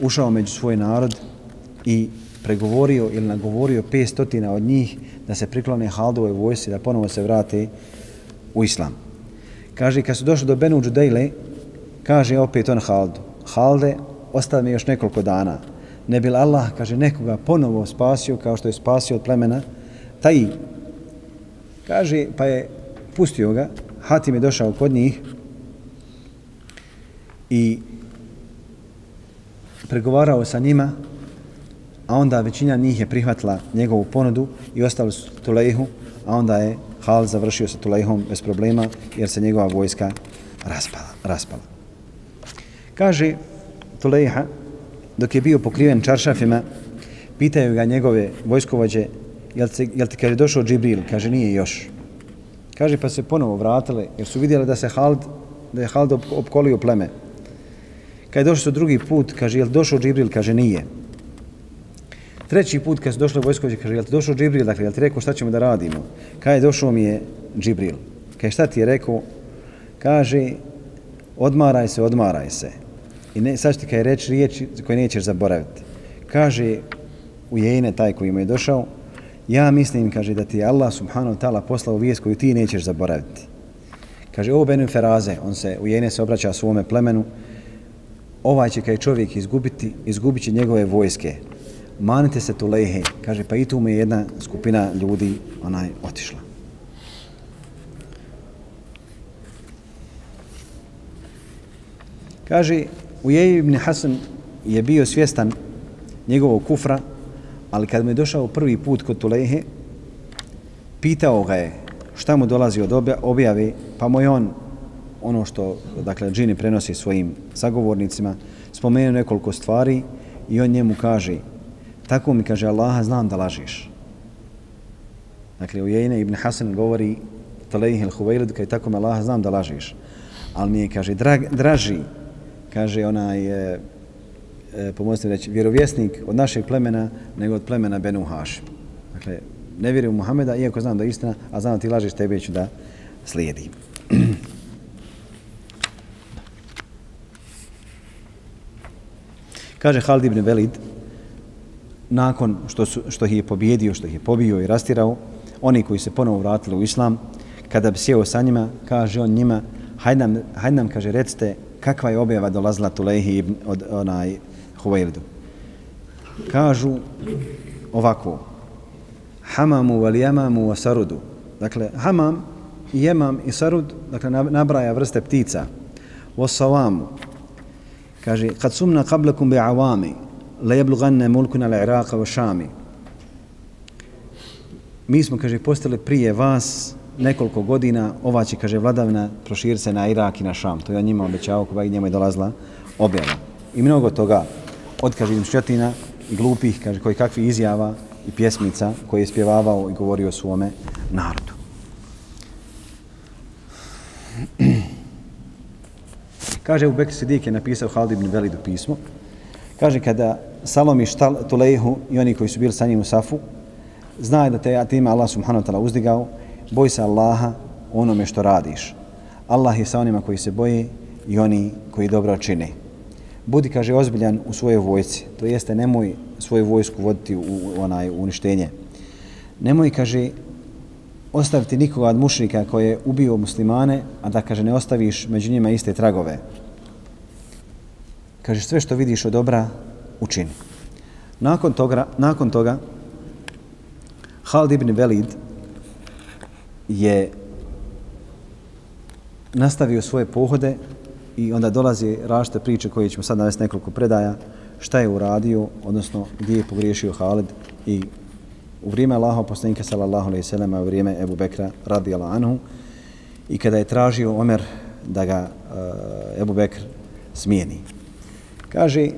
ušao među svoj narod i pregovorio ili nagovorio 500 od njih da se priklone Haldovoj vojsi, da ponovo se vrate u islam. Kaže, kad su došli do Benu Džudejle, kaže opet on Haldu, Halde, ostavi mi još nekoliko dana. Ne bil Allah, kaže, nekoga ponovo spasio kao što je spasio od plemena Taji. Kaže, pa je pustio ga, Hatim je došao kod njih i pregovarao sa njima, a onda većina njih je prihvatila njegovu ponudu i ostali su Tulejhu, a onda je Hal završio sa Tulejhom bez problema jer se njegova vojska raspala. raspala. Kaže Tulejha, dok je bio pokriven čaršafima, pitaju ga njegove vojskovođe, jel, se, jel ti kaže došao Džibril? Kaže nije još. Kaže pa se ponovo vratile jer su vidjeli da se Hald, da je Hald opkolio pleme. Kad je došao drugi put, kaže jel došao Džibril? Kaže nije. Treći put kad su došli vojskovođe, kaže jel ti došao Džibril? Dakle, jel ti rekao šta ćemo da radimo? Kaj je došao mi je Džibril. Kaj šta ti je rekao? Kaže odmaraj se, odmaraj se. I ne, sad ti kaj reći riječi koje nećeš zaboraviti. Kaže u jejne taj koji mu je došao, ja mislim, kaže, da ti Allah subhanahu wa ta'ala poslao vijest koju ti nećeš zaboraviti. Kaže, ovo Benu Feraze, on se u jejne se obraća svome plemenu, ovaj će kaj čovjek izgubiti, izgubit će njegove vojske. Manite se tu lehe. Kaže, pa i tu mu je jedna skupina ljudi onaj otišla. Kaže, Ujej ibn Hasan je bio svjestan njegovog kufra, ali kad mu je došao prvi put kod Tulehe, pitao ga je šta mu dolazi od objave, pa mu je on ono što dakle džini prenosi svojim sagovornicima, spomenuo nekoliko stvari i on njemu kaže tako mi kaže Allaha znam da lažiš. Dakle, u ibn Hasan govori Talejih il Huvejlid, kaže tako me Allaha znam da lažiš. Ali mi je, kaže, drag, draži kaže onaj e, e, pomozite reći vjerovjesnik od našeg plemena nego od plemena Benu Hašim. Dakle, ne vjerujem u Muhameda, iako znam da je istina, a znam da ti lažiš, tebe ću da slijedim. [CLEARS THROAT] kaže Halid ibn Velid, nakon što, su, što ih je pobjedio, što ih je pobio i rastirao, oni koji se ponovo vratili u islam, kada bi sjeo sa njima, kaže on njima, hajde nam, hajde nam kaže, recite, kakva je objava dolazila Tulejhi od onaj Huvailidu. Kažu ovako, hamamu val jamamu wa sarudu. Dakle, hamam jemam i sarud, dakle, nabraja vrste ptica. Wa savamu, Kaže, kad sumna qablakum bi awami, la jebluganne mulkuna la Iraka wa Šami. Mi smo, kaže, postali prije vas, nekoliko godina ova će, kaže, vladavina proširi se na Irak i na Šam. To je njima obećao, koja pa i njima je dolazila objava. I mnogo toga od, kaže, imšćotina i glupih, kaže, koji kakvi izjava i pjesmica koje je spjevavao i govorio svome narodu. [CLEARS THROAT] Kaže, u Bekr Sidik je napisao Halid ibn Velidu pismo. Kaže, kada Salomi štal Tulejhu i oni koji su bili sa njim u Safu, znaj da te ja time Allah subhanahu wa ta'ala uzdigao, boj se Allaha onome što radiš. Allah je sa onima koji se boje i oni koji dobro čine. Budi, kaže, ozbiljan u svojoj vojci. To jeste, nemoj svoju vojsku voditi u, u onaj uništenje. Nemoj, kaže, ostaviti nikoga od mušnika koji je ubio muslimane, a da, kaže, ne ostaviš među njima iste tragove. Kaže, sve što vidiš od dobra, učini. Nakon toga, nakon toga Halid ibn Velid je nastavio svoje pohode i onda dolazi rašte priče koje ćemo sad navesti nekoliko predaja šta je uradio, odnosno gdje je pogriješio Halid i u vrijeme Allaha poslanika sallallahu alejhi ve sellem u vrijeme Ebu Bekra radijallahu anhu i kada je tražio Omer da ga uh, Ebu Bekr smijeni. Kaže,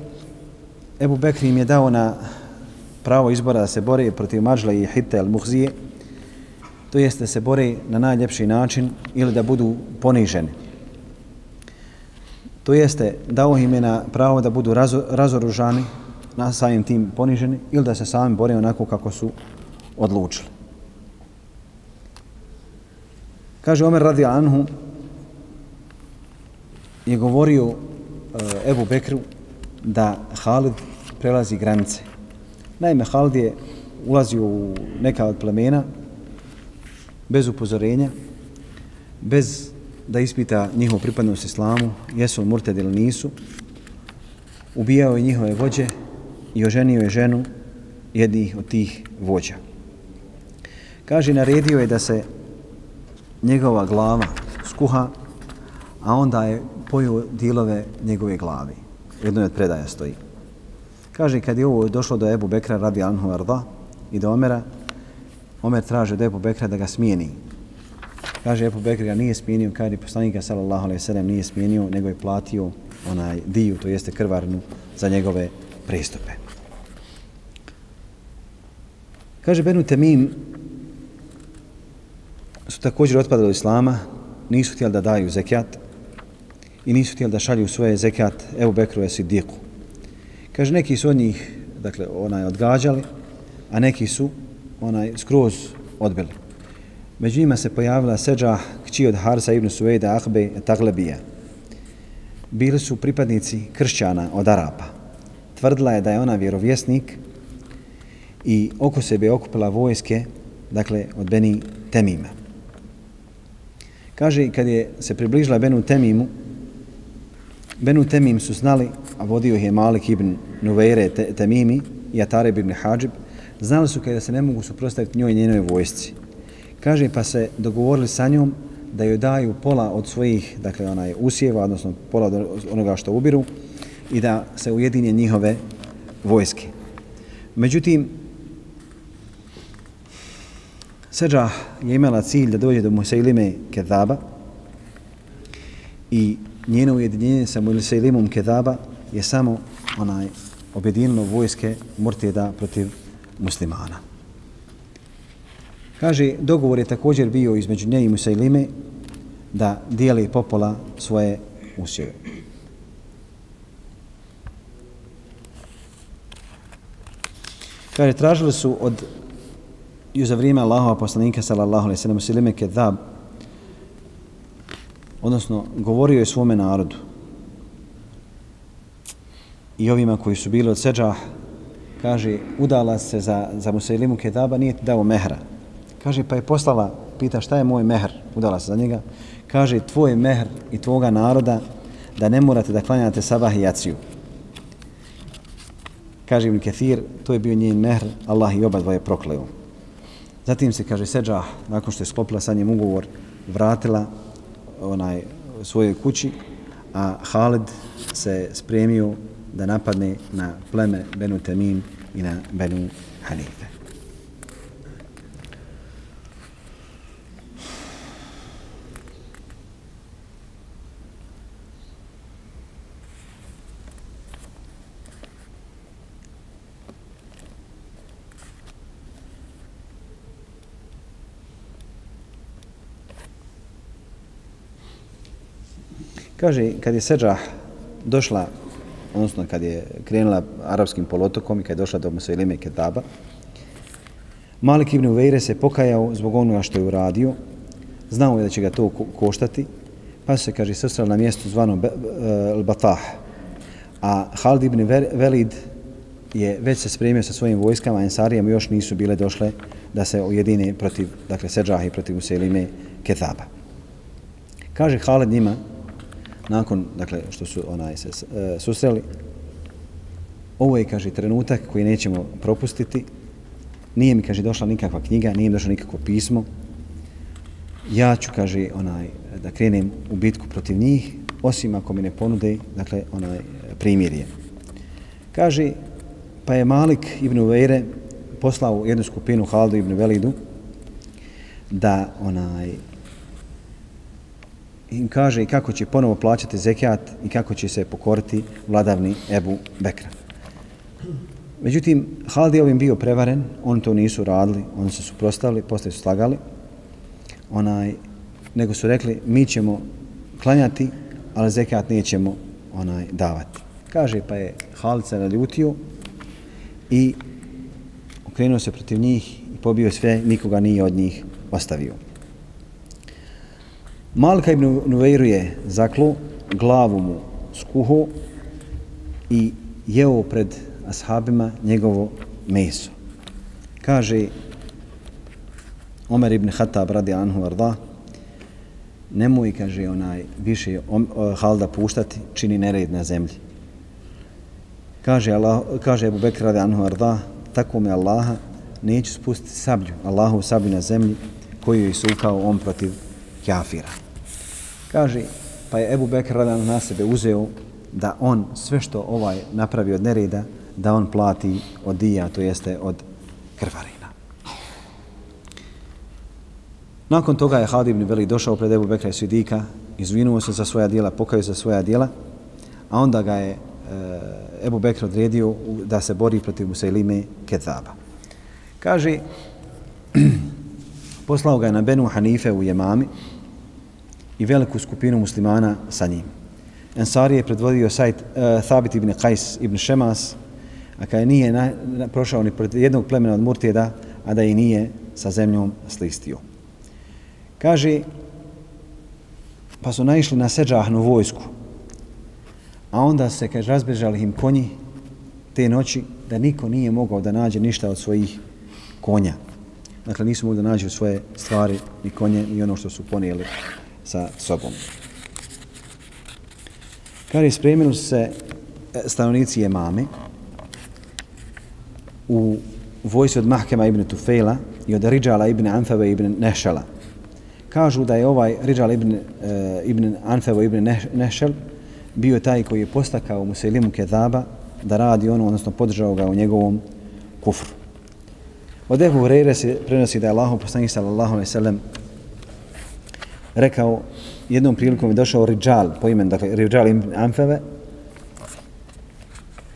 Ebu Bekr im je dao na pravo izbora da se bore protiv Mađla i Hitte al-Muhzije, to jeste da se bore na najljepši način ili da budu poniženi. To jeste dao im je na pravo da budu razo, razoružani, na samim tim poniženi, ili da se sami bore onako kako su odlučili. Kaže Omer radi Anhu, je govorio uh, Ebu Bekru da Halid prelazi granice. Naime, Halid je ulazio u neka od plemena bez upozorenja, bez da ispita njihovu pripadnost islamu, jesu li murted ili nisu, ubijao je njihove vođe i oženio je ženu jednih od tih vođa. Kaže, naredio je da se njegova glava skuha, a onda je pojio dilove njegove glavi jednoj od predaja stoji. Kaže, kad je ovo došlo do Ebu Bekra radi Anhu Arda i do Omera, Omer traže od Ebu Bekra da ga smijeni. Kaže, Ebu Bekra ga nije smijenio, kad je poslanika sallallahu alaihi sallam nije smijenio, nego je platio onaj diju, to jeste krvarnu, za njegove pristupe. Kaže, Benu Temim su također otpadali od Islama, nisu htjeli da daju zekijat i nisu htjeli da šalju svoje zekat Ebu Bekru i Sidiku. Kaže, neki su od njih dakle, onaj, odgađali, a neki su onaj skroz odbili. Među njima se pojavila Seđa, kći od Harsa ibn Suvejda Ahbe Taglebija. Bili su pripadnici kršćana od Arapa. Tvrdila je da je ona vjerovjesnik i oko sebe okupila vojske, dakle, od Beni Temima. Kaže, kad je se približila Benu Temimu, Benu Temim su znali, a vodio ih je Malik ibn Nuveire Temimi i Atareb ibn Hadžib, znali su kada se ne mogu suprostaviti njoj i njenoj vojsci. Kaže, pa se dogovorili sa njom da joj daju pola od svojih, dakle, onaj usjeva, odnosno pola od onoga što ubiru i da se ujedinje njihove vojske. Međutim, Seđa je imala cilj da dođe do Musailime Kedaba i njeno ujedinjenje sa Musailimom Kedaba je samo onaj objedinilo vojske Murtida protiv muslimana. Kaže, dogovor je također bio između nje i Musailime da dijeli popola svoje usjeve. Kaže, tražili su od i za vrijeme Allahova poslanika sallallahu alejhi ve sellem Musailime kedab odnosno govorio je svome narodu i ovima koji su bili od seđah kaže, udala se za, za Musailimu Kedaba, nije ti dao mehra. Kaže, pa je poslala, pita šta je moj mehr, udala se za njega. Kaže, tvoj mehr i tvoga naroda da ne morate da klanjate sabah i jaciju. Kaže Ibn Kathir, to je bio njen mehr, Allah i oba dvoje prokleo. Zatim se, kaže, Seđah, nakon što je sklopila sa njim ugovor, vratila onaj svojoj kući, a Halid se spremio da napadne na pleme Benu Temim i na Benu Hanife. Kaže, kad je Seđah došla, odnosno kad je krenula arapskim polotokom i kad je došla do Musailime Kedaba, Malik ibn Uvejre se pokajao zbog onoga što je uradio, znao je da će ga to koštati, pa se, kaže, sestra na mjestu zvano e, Al-Batah. A Halid ibn Velid je već se spremio sa svojim vojskama, Ensarijama još nisu bile došle da se ujedine protiv, dakle, Seđahi i protiv Musailime Kedaba. Kaže Halid njima, nakon, dakle, što su onaj se e, susreli, ovo je, kaže, trenutak koji nećemo propustiti, nije mi, kaže, došla nikakva knjiga, nije mi došlo nikakvo pismo, ja ću, kaže, onaj, da krenem u bitku protiv njih, osim ako mi ne ponude, dakle, onaj, primirje. Kaže, pa je Malik ibn Uvejre poslao jednu skupinu Haldu ibn Velidu da onaj im kaže kako će ponovo plaćati zekijat i kako će se pokoriti vladavni Ebu Bekra. Međutim, Halid je ovim bio prevaren, oni to nisu radili, oni se suprostavili, poslije su slagali, onaj, nego su rekli mi ćemo klanjati, ali zekijat nećemo onaj davati. Kaže, pa je Halid se naljutio i okrenuo se protiv njih i pobio sve, nikoga nije od njih ostavio. Malika ibn Nuveiru je zaklo, glavu mu skuho i jeo pred ashabima njegovo meso. Kaže Omer ibn Khattab radi anhu arda, nemoj, kaže onaj, više halda puštati, čini nered na zemlji. Kaže, Allah, kaže Ebu Bekr radi anhu arda, tako me Allaha, neću spustiti sablju, Allahu sablju na zemlji, koju je sukao on protiv kafira. Kaže, pa je Ebu Bekr radan na sebe uzeo da on sve što ovaj napravi od nereda, da on plati od dija, to jeste od krvarina. Nakon toga je Hadi ibn Veli došao pred Ebu Bekra i Sidika, izvinuo se za svoja dijela, pokaju za svoja dijela, a onda ga je e, Ebu Bekr odredio da se bori protiv Musailime Ketaba. Kaže, [CLEARS THROAT] poslao ga je na Benu Hanife u Jemami i veliku skupinu muslimana sa njim. Ensari je predvodio sajt uh, eh, Thabit ibn Qais ibn Šemas, a kada nije na, na, prošao ni pred jednog plemena od Murtijeda, a da i nije sa zemljom slistio. Kaže, pa su naišli na seđahnu vojsku, a onda se, kaže, razbežali im konji te noći, da niko nije mogao da nađe ništa od svojih konja. Dakle, nisu mogli da nađu svoje stvari, ni konje, ni ono što su ponijeli sa sobom. Kaže, spremili su se e, stanovnici Jemame u vojsi od Mahkema ibn Tufela i od Ridžala ibn Anfeve ibn Nešala. Kažu da je ovaj Ridžal ibn, uh, ibn Anfevo ibn Nešel bio taj koji je postakao Muselimu Kedaba da radi ono, odnosno podržao ga u njegovom kufru. Od Ebu Hureyre se prenosi da je Allah poslanih sallallahu alaihi sallam rekao jednom prilikom je došao Rijal po imenu, dakle Rijal ibn Amfeve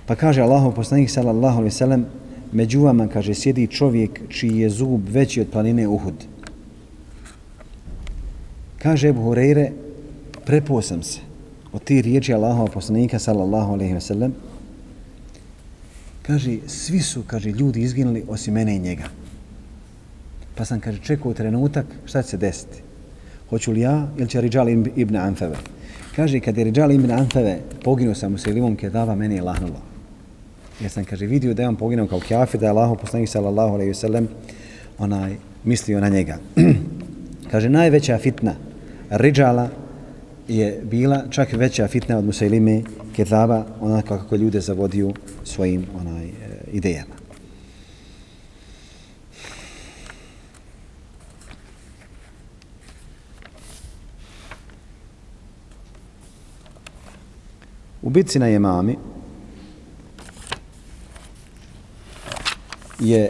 pa kaže Allahu poslanik sallallahu alaihi sallam među vama kaže sjedi čovjek čiji je zub veći od planine Uhud kaže Ebu Hureyre prepuo sam se od ti riječi Allahova poslanika sallallahu alaihi sallam kaže, svi su, kaže, ljudi izginuli osim mene i njega. Pa sam, kaže, čekao trenutak, šta će se desiti? Hoću li ja ili će Ridžal ibn Anfeve? Kaže, kad je Ridžal ibn Anfeve poginuo sa u Kedava, meni je lahnulo. Jer sam, kaže, vidio da je on poginuo kao kjafir, da je Allah, poslanik sallallahu alaihi sallam, onaj, mislio na njega. [CLEARS THROAT] kaže, najveća fitna Ridžala je bila čak veća fitna od Musailime Kedava, onako kako ljude zavodio svojim onaj e, idejama. U bitci na Jemami je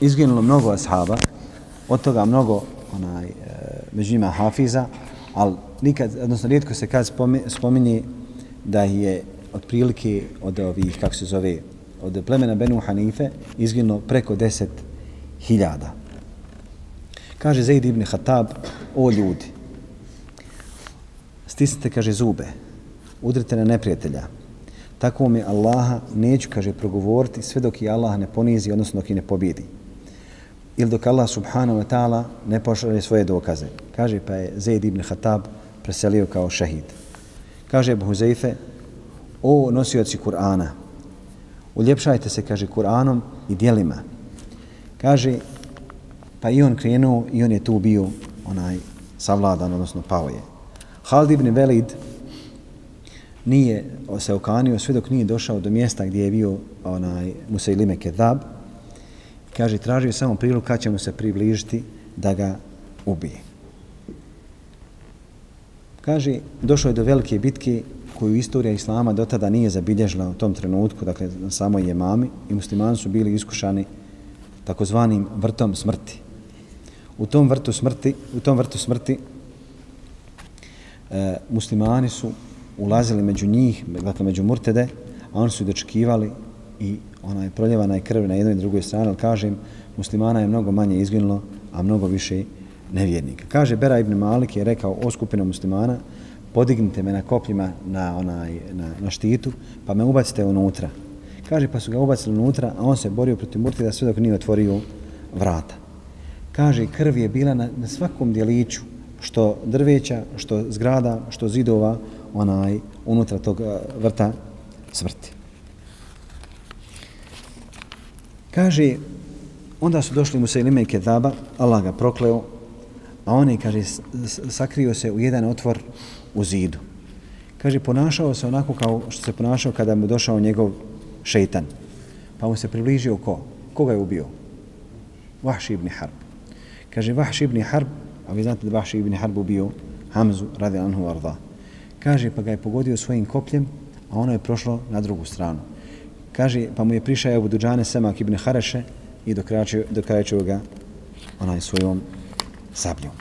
izginulo mnogo ashaba, od toga mnogo onaj, e, među njima hafiza, ali nikad, odnosno rijetko se kad spominje da je otprilike od ovih, kako se zove, od plemena Benu Hanife izginulo preko deset hiljada. Kaže Zaid ibn Hatab, o ljudi, stisnite, kaže, zube, udrite na neprijatelja. Tako mi Allaha neću, kaže, progovoriti sve dok i Allah ne ponizi, odnosno dok i ne pobjedi. Ili dok Allah subhanahu wa ta'ala ne pošalje svoje dokaze. Kaže, pa je Zaid ibn Khattab preselio kao šehid. Kaže Abu Huzeife, o nosioci Kur'ana, uljepšajte se, kaže, Kur'anom i dijelima. Kaže, pa i on krenuo i on je tu bio onaj savladan, odnosno pao je. Halid ibn Velid nije se okanio sve dok nije došao do mjesta gdje je bio onaj Musailime Kedab. Kaže, tražio samo priliku kad će mu se približiti da ga ubije. Kaže, došao je do velike bitke koju istorija Islama do tada nije zabilježila u tom trenutku, dakle na samoj jemami, i muslimani su bili iskušani takozvanim vrtom smrti. U tom vrtu smrti, u tom vrtu smrti e, muslimani su ulazili među njih, dakle među murtede, a oni su dočekivali i ona je proljevana je krv na jednoj i drugoj strani, ali kažem, muslimana je mnogo manje izginulo, a mnogo više nevjernika. Kaže Bera ibn Malik je rekao o skupinu muslimana, podignite me na kopljima na, onaj, na, na štitu, pa me ubacite unutra. Kaže, pa su ga ubacili unutra, a on se borio protiv murtida sve dok nije otvorio vrata. Kaže, krv je bila na, na svakom dijeliću, što drveća, što zgrada, što zidova, onaj, unutra tog e, vrta smrti. Kaže, onda su došli mu se ilime i kedaba, Allah ga prokleo, a on je, kaže, sakrio se u jedan otvor u zidu. Kaže, ponašao se onako kao što se ponašao kada mu došao njegov šeitan. Pa mu se približio ko? Koga je ubio? Vahši ibn Harb. Kaže, Vahši ibn Harb, a vi znate da Vahši ibn Harb bio Hamzu, radi anhu arda. Kaže, pa ga je pogodio svojim kopljem, a ono je prošlo na drugu stranu. Kaže, pa mu je prišao Ebu Duđane Semak ibn Hareše i dokrajčio ga onaj svojom sabljom.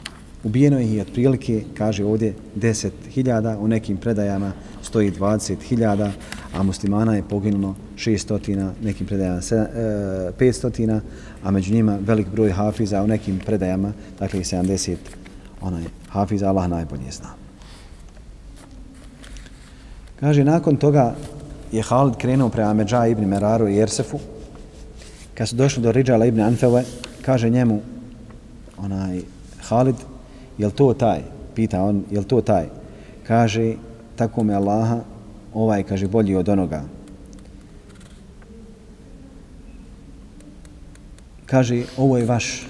Ubijeno je i otprilike, kaže ovdje, 10.000, u nekim predajama stoji 20.000, a muslimana je poginulo 600, nekim predajama 500, e, a među njima velik broj hafiza u nekim predajama, dakle 70, onaj hafiza, Allah najbolje zna. Kaže, nakon toga je Halid krenuo prema Međa ibn Meraru i Jersefu. Kad su došli do Ridžala ibn Anfeve, kaže njemu, onaj, Halid, jel to taj? Pita on, jel to taj? Kaže, tako me Allaha, ovaj, kaže, bolji od onoga. Kaže, ovo je vaš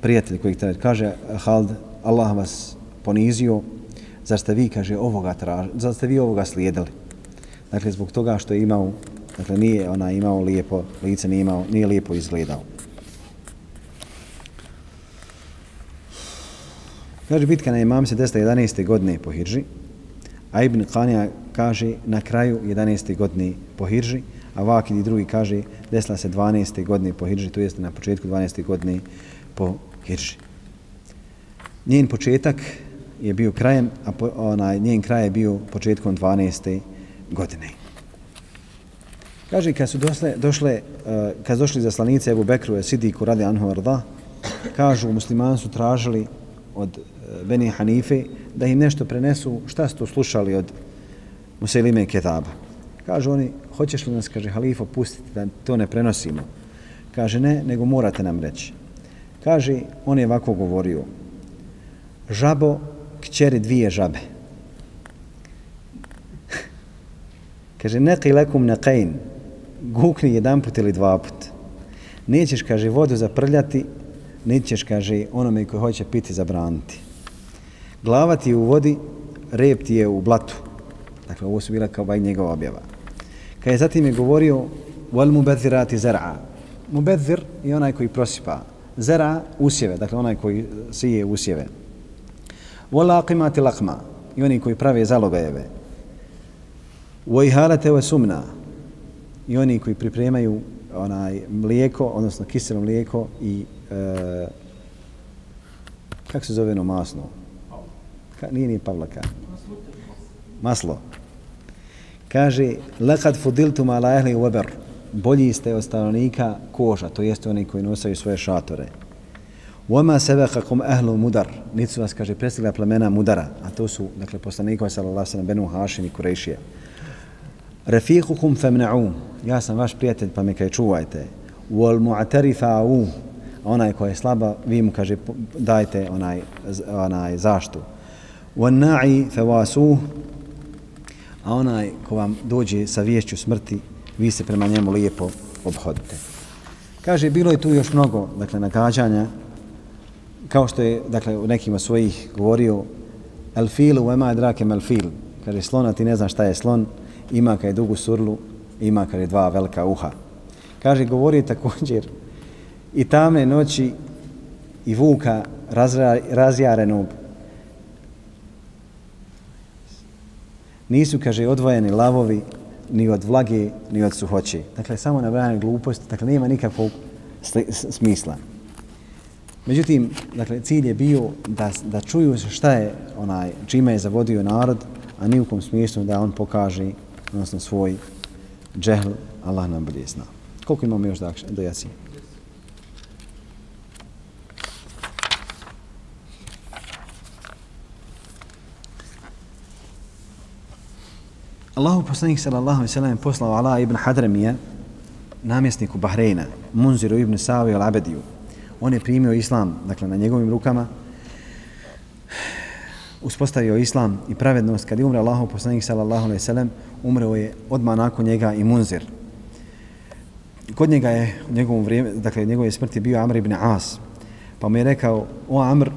prijatelj koji traži. Kaže, Hald, Allah vas ponizio, zar ste vi, kaže, ovoga traži, zar ste vi ovoga slijedili? Dakle, zbog toga što je imao, dakle, nije ona imao lijepo, lice nije imao, nije lijepo izgledao. Kaže, bitka na imam se desila 11. godine po Hidži, a Ibn Qanija kaže na kraju 11. godine po Hirži, a Vakid i drugi kaže desila se 12. godine po Hirži, to jeste na početku 12. godine po Hirži. Njen početak je bio krajem, a po, onaj, njen kraj je bio početkom 12. godine. Kaže, kad su dosle, došle, uh, kad su došli za slanice Ebu Bekru, Sidiku, radi Anhu Arda, kažu, muslimani su tražili od e, Beni Hanife da im nešto prenesu, šta su to slušali od Muselime Ketaba. Kažu oni, hoćeš li nas, kaže, halifo, pustiti da to ne prenosimo? Kaže, ne, nego morate nam reći. Kaže, on je ovako govorio, žabo kćeri dvije žabe. [LAUGHS] kaže, neki lekum neqain, gukni jedan put ili dva put. Nećeš, kaže, vodu zaprljati, nećeš, kaže, onome koji hoće piti zabraniti. Glava ti je u vodi, rep ti je u blatu. Dakle, ovo su bila kao ovaj njegova objava. Kad je zatim je govorio, wal mubedzirati zara. Mubedzir je onaj koji prosipa. Zara, usjeve, dakle, onaj koji sije usjeve Wal aqimati laqma i oni koji prave zalogajeve wa ihalate wa sumna i oni koji pripremaju onaj mlijeko odnosno kiselo mlijeko i e, kako se zove ono masno? Ka, nije ni pavlaka. Maslo. Kaže, lekad fudiltum ala ehli weber, bolji ste od stanovnika koža, to jeste oni koji nosaju svoje šatore. Uoma sebe kakom ehlu mudar, nisu vas, kaže, prestigla plemena mudara, a to su, dakle, poslanikova sa lalasa na Benu Hašin i Kurešije. Refihukum femne'um, ja sam vaš prijatelj, pa me kaj čuvajte. Uol mu'aterifa'u, onaj koji je slaba, vi mu kaže dajte onaj onaj zaštu. Wan فَوَاسُوهُ a onaj ko vam dođe sa viješću smrti, vi se prema njemu lijepo obhodite. Kaže, bilo je tu još mnogo, dakle, nagađanja, kao što je, dakle, u nekima svojih govorio, el filu, ema drakem el fil, kaže, slona, ti ne znaš šta je slon, ima kad je dugu surlu, ima kad je dva velika uha. Kaže, govori također i tamne noći i vuka razra, razjarenog. Nisu, kaže, odvojeni lavovi ni od vlage, ni od suhoće. Dakle, samo nabrajanje gluposti, dakle, nema nikakvog smisla. Međutim, dakle, cilj je bio da, da čuju šta je onaj, čime je zavodio narod, a ni u kom smislu da on pokaže odnosno svoj džehl, Allah nam bolje zna. Koliko imamo još do jasi? Allahu poslanik sallallahu alejhi ve sellem poslao Ala ibn Hadramija namjesniku Bahreina Munziru ibn Savi al-Abediju. On je primio islam, dakle na njegovim rukama uspostavio islam i pravednost kad je umre Allahov poslanik sallallahu alejhi ve sellem umreo je odmah nakon njega i Munzir kod njega je u njegovom vrijeme dakle njegove smrti bio Amr ibn As pa mu je rekao o Amr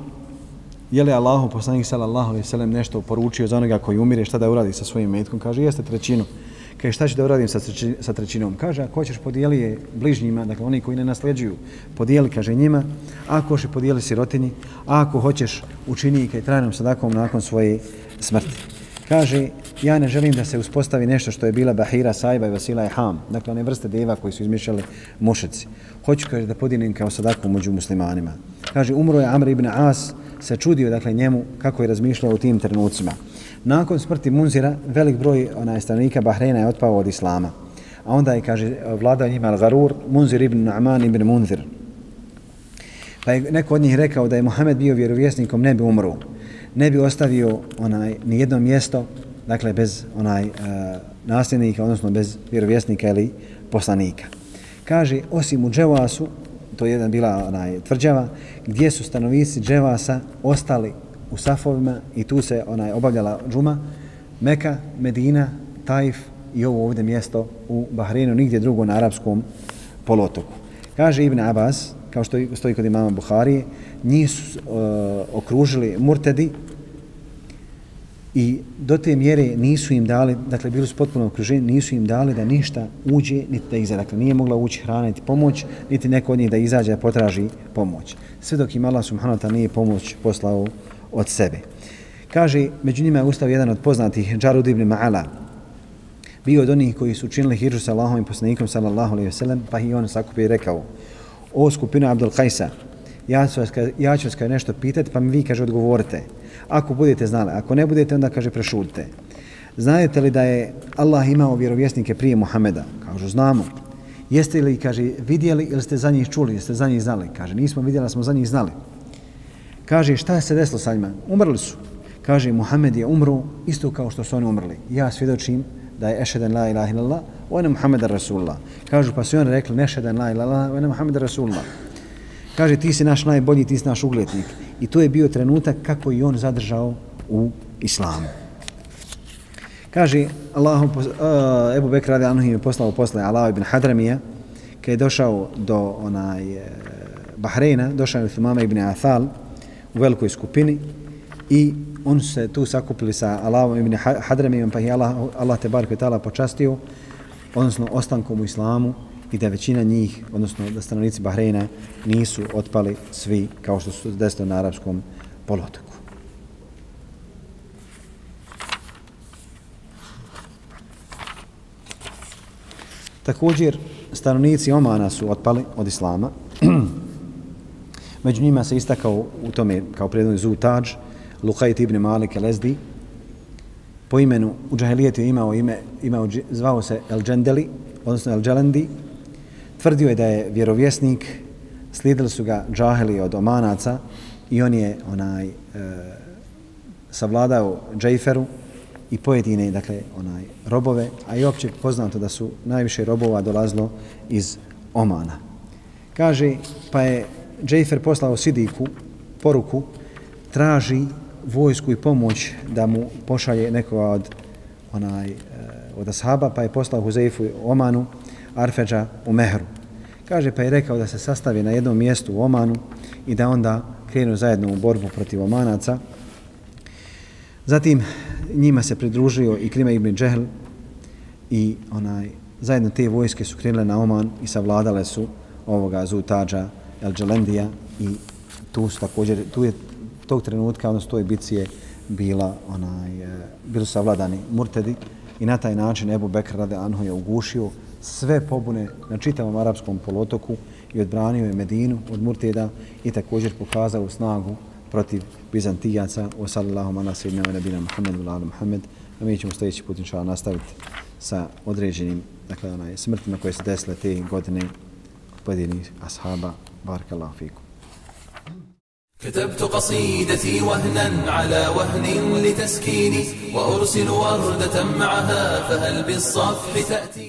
je li Allahu poslanik sallallahu alejhi ve sellem nešto poručio za onoga koji umire šta da uradi sa svojim metkom kaže jeste trećinu Kaže, šta ću da uradim sa, sa trećinom? Kaže, ako hoćeš podijeli je bližnjima, dakle oni koji ne nasljeđuju, podijeli, kaže njima, ako hoćeš podijeli sirotini, a ako hoćeš učini kaj trajnom sadakom nakon svoje smrti. Kaže, ja ne želim da se uspostavi nešto što je bila Bahira, Sajba i Vasila i Ham, dakle one vrste deva koji su izmišljali mušici. Hoću, kaže, da podijelim kao sadakom među muslimanima. Kaže, umro je Amr ibn As, se čudio, dakle, njemu kako je razmišljao u tim trenucima. Nakon smrti Munzira, velik broj onaj stanovnika Bahreina je otpao od Islama. A onda je, kaže, vlada njima Al-Garur, Munzir ibn Na'man ibn Munzir. Pa je neko od njih rekao da je Muhammed bio vjerovjesnikom, ne bi umro. Ne bi ostavio onaj ni jedno mjesto, dakle, bez onaj uh, nasljednika, odnosno bez vjerovjesnika ili poslanika. Kaže, osim u Dževasu, to je jedan bila onaj tvrđava, gdje su stanovnici Dževasa ostali u safovima i tu se onaj obavljala džuma, Meka, Medina, Taif i ovo ovdje mjesto u Bahreinu, nigdje drugo na arapskom polotoku. Kaže Ibn Abbas, kao što stoji kod imama Buhari, njih su uh, okružili murtedi i do te mjere nisu im dali, dakle bili su potpuno okruženi, nisu im dali da ništa uđe, niti da izađe. Dakle, nije mogla ući hrana niti pomoć, niti neko od njih da izađe da potraži pomoć. Sve dok im Allah subhanahu wa nije pomoć poslao od sebe. Kaže, među njima je ustao jedan od poznatih, Džarud ibn Ma'ala, bio od onih koji su činili hiržu sa Allahom i poslanikom sallallahu alaihi wasallam, pa i on sakupio i rekao, o skupina Abdul Kajsa, ja ću, vas, ja ću vas kaže, nešto pitati, pa mi vi, kaže, odgovorite. Ako budete znali, ako ne budete, onda, kaže, prešudite. Znate li da je Allah imao vjerovjesnike prije Muhameda? Kažu, znamo. Jeste li, kaže, vidjeli ili ste za njih čuli, jeste za njih znali? Kaže, nismo vidjeli, smo za njih znali. Kaže, šta se desilo sa njima? Umrli su. Kaže, Muhammed je umru isto kao što su oni umrli. Ja svjedočim da je ešeden la ilaha illallah, ona Muhammeda Rasulullah. Kažu, pa su oni rekli, nešeden la ilaha illallah, ona Muhammeda Rasulullah. Kaže, ti si naš najbolji, ti si naš ugletnik. I to je bio trenutak kako i on zadržao u islamu. Kaže, Allah, uh, Ebu Bekr radi Anuhim je poslao posle Allah ibn Hadramija, kada je došao do onaj, e, Bahreina, došao je Thumama ibn Athal, u velikoj skupini i on se tu sakupili sa Allahom ibn Hadramijom, pa je Allah, Allah te bar tala počastio, odnosno ostankom u islamu i da većina njih, odnosno da stanovnici Bahreina, nisu otpali svi kao što su desilo na arapskom polotoku. Također, stanovnici Omana su otpali od islama, [CLEARS THROAT] Među njima se istakao u tome kao prednog Zu Taj, Lukajt ibn Malik Lezdi, Po imenu u džahilijetu imao ime, imao, zvao se El Džendeli, odnosno El Dželendi. Tvrdio je da je vjerovjesnik, slidili su ga džaheli od Omanaca i on je onaj e, savladao Džejferu i pojedine, dakle, onaj, robove, a i opće poznato da su najviše robova dolazlo iz Omana. Kaže, pa je Džejfer poslao Sidiku poruku, traži vojsku i pomoć da mu pošalje nekoga od onaj, e, od ashaba, pa je poslao Huzeifu Omanu, Arfeđa u Mehru. Kaže, pa je rekao da se sastavi na jednom mjestu u Omanu i da onda krenu zajedno u borbu protiv Omanaca. Zatim njima se pridružio i Krima ibn Džehl i onaj, zajedno te vojske su krenule na Oman i savladale su ovoga Zutađa El Dželendija i tu su također, tu je tog trenutka, odnosno toj bici je bila onaj, bilo bili savladani murtedi i na taj način Ebu Bekr rade Anhu je ugušio sve pobune na čitavom arapskom polotoku i odbranio je Medinu od murteda i također pokazao snagu protiv Bizantijaca o sallallahu ala srednja wa nabina Muhammedu ala Muhammed a mi ćemo sljedeći put inšala nastaviti sa određenim dakle, onaj, smrtima koje se desile te godine pojedinih ashaba barakallahu fikum كتبت قصيدتي وهنا على وهن لتسكيني وأرسل وردة معها فهل بالصفح تأتي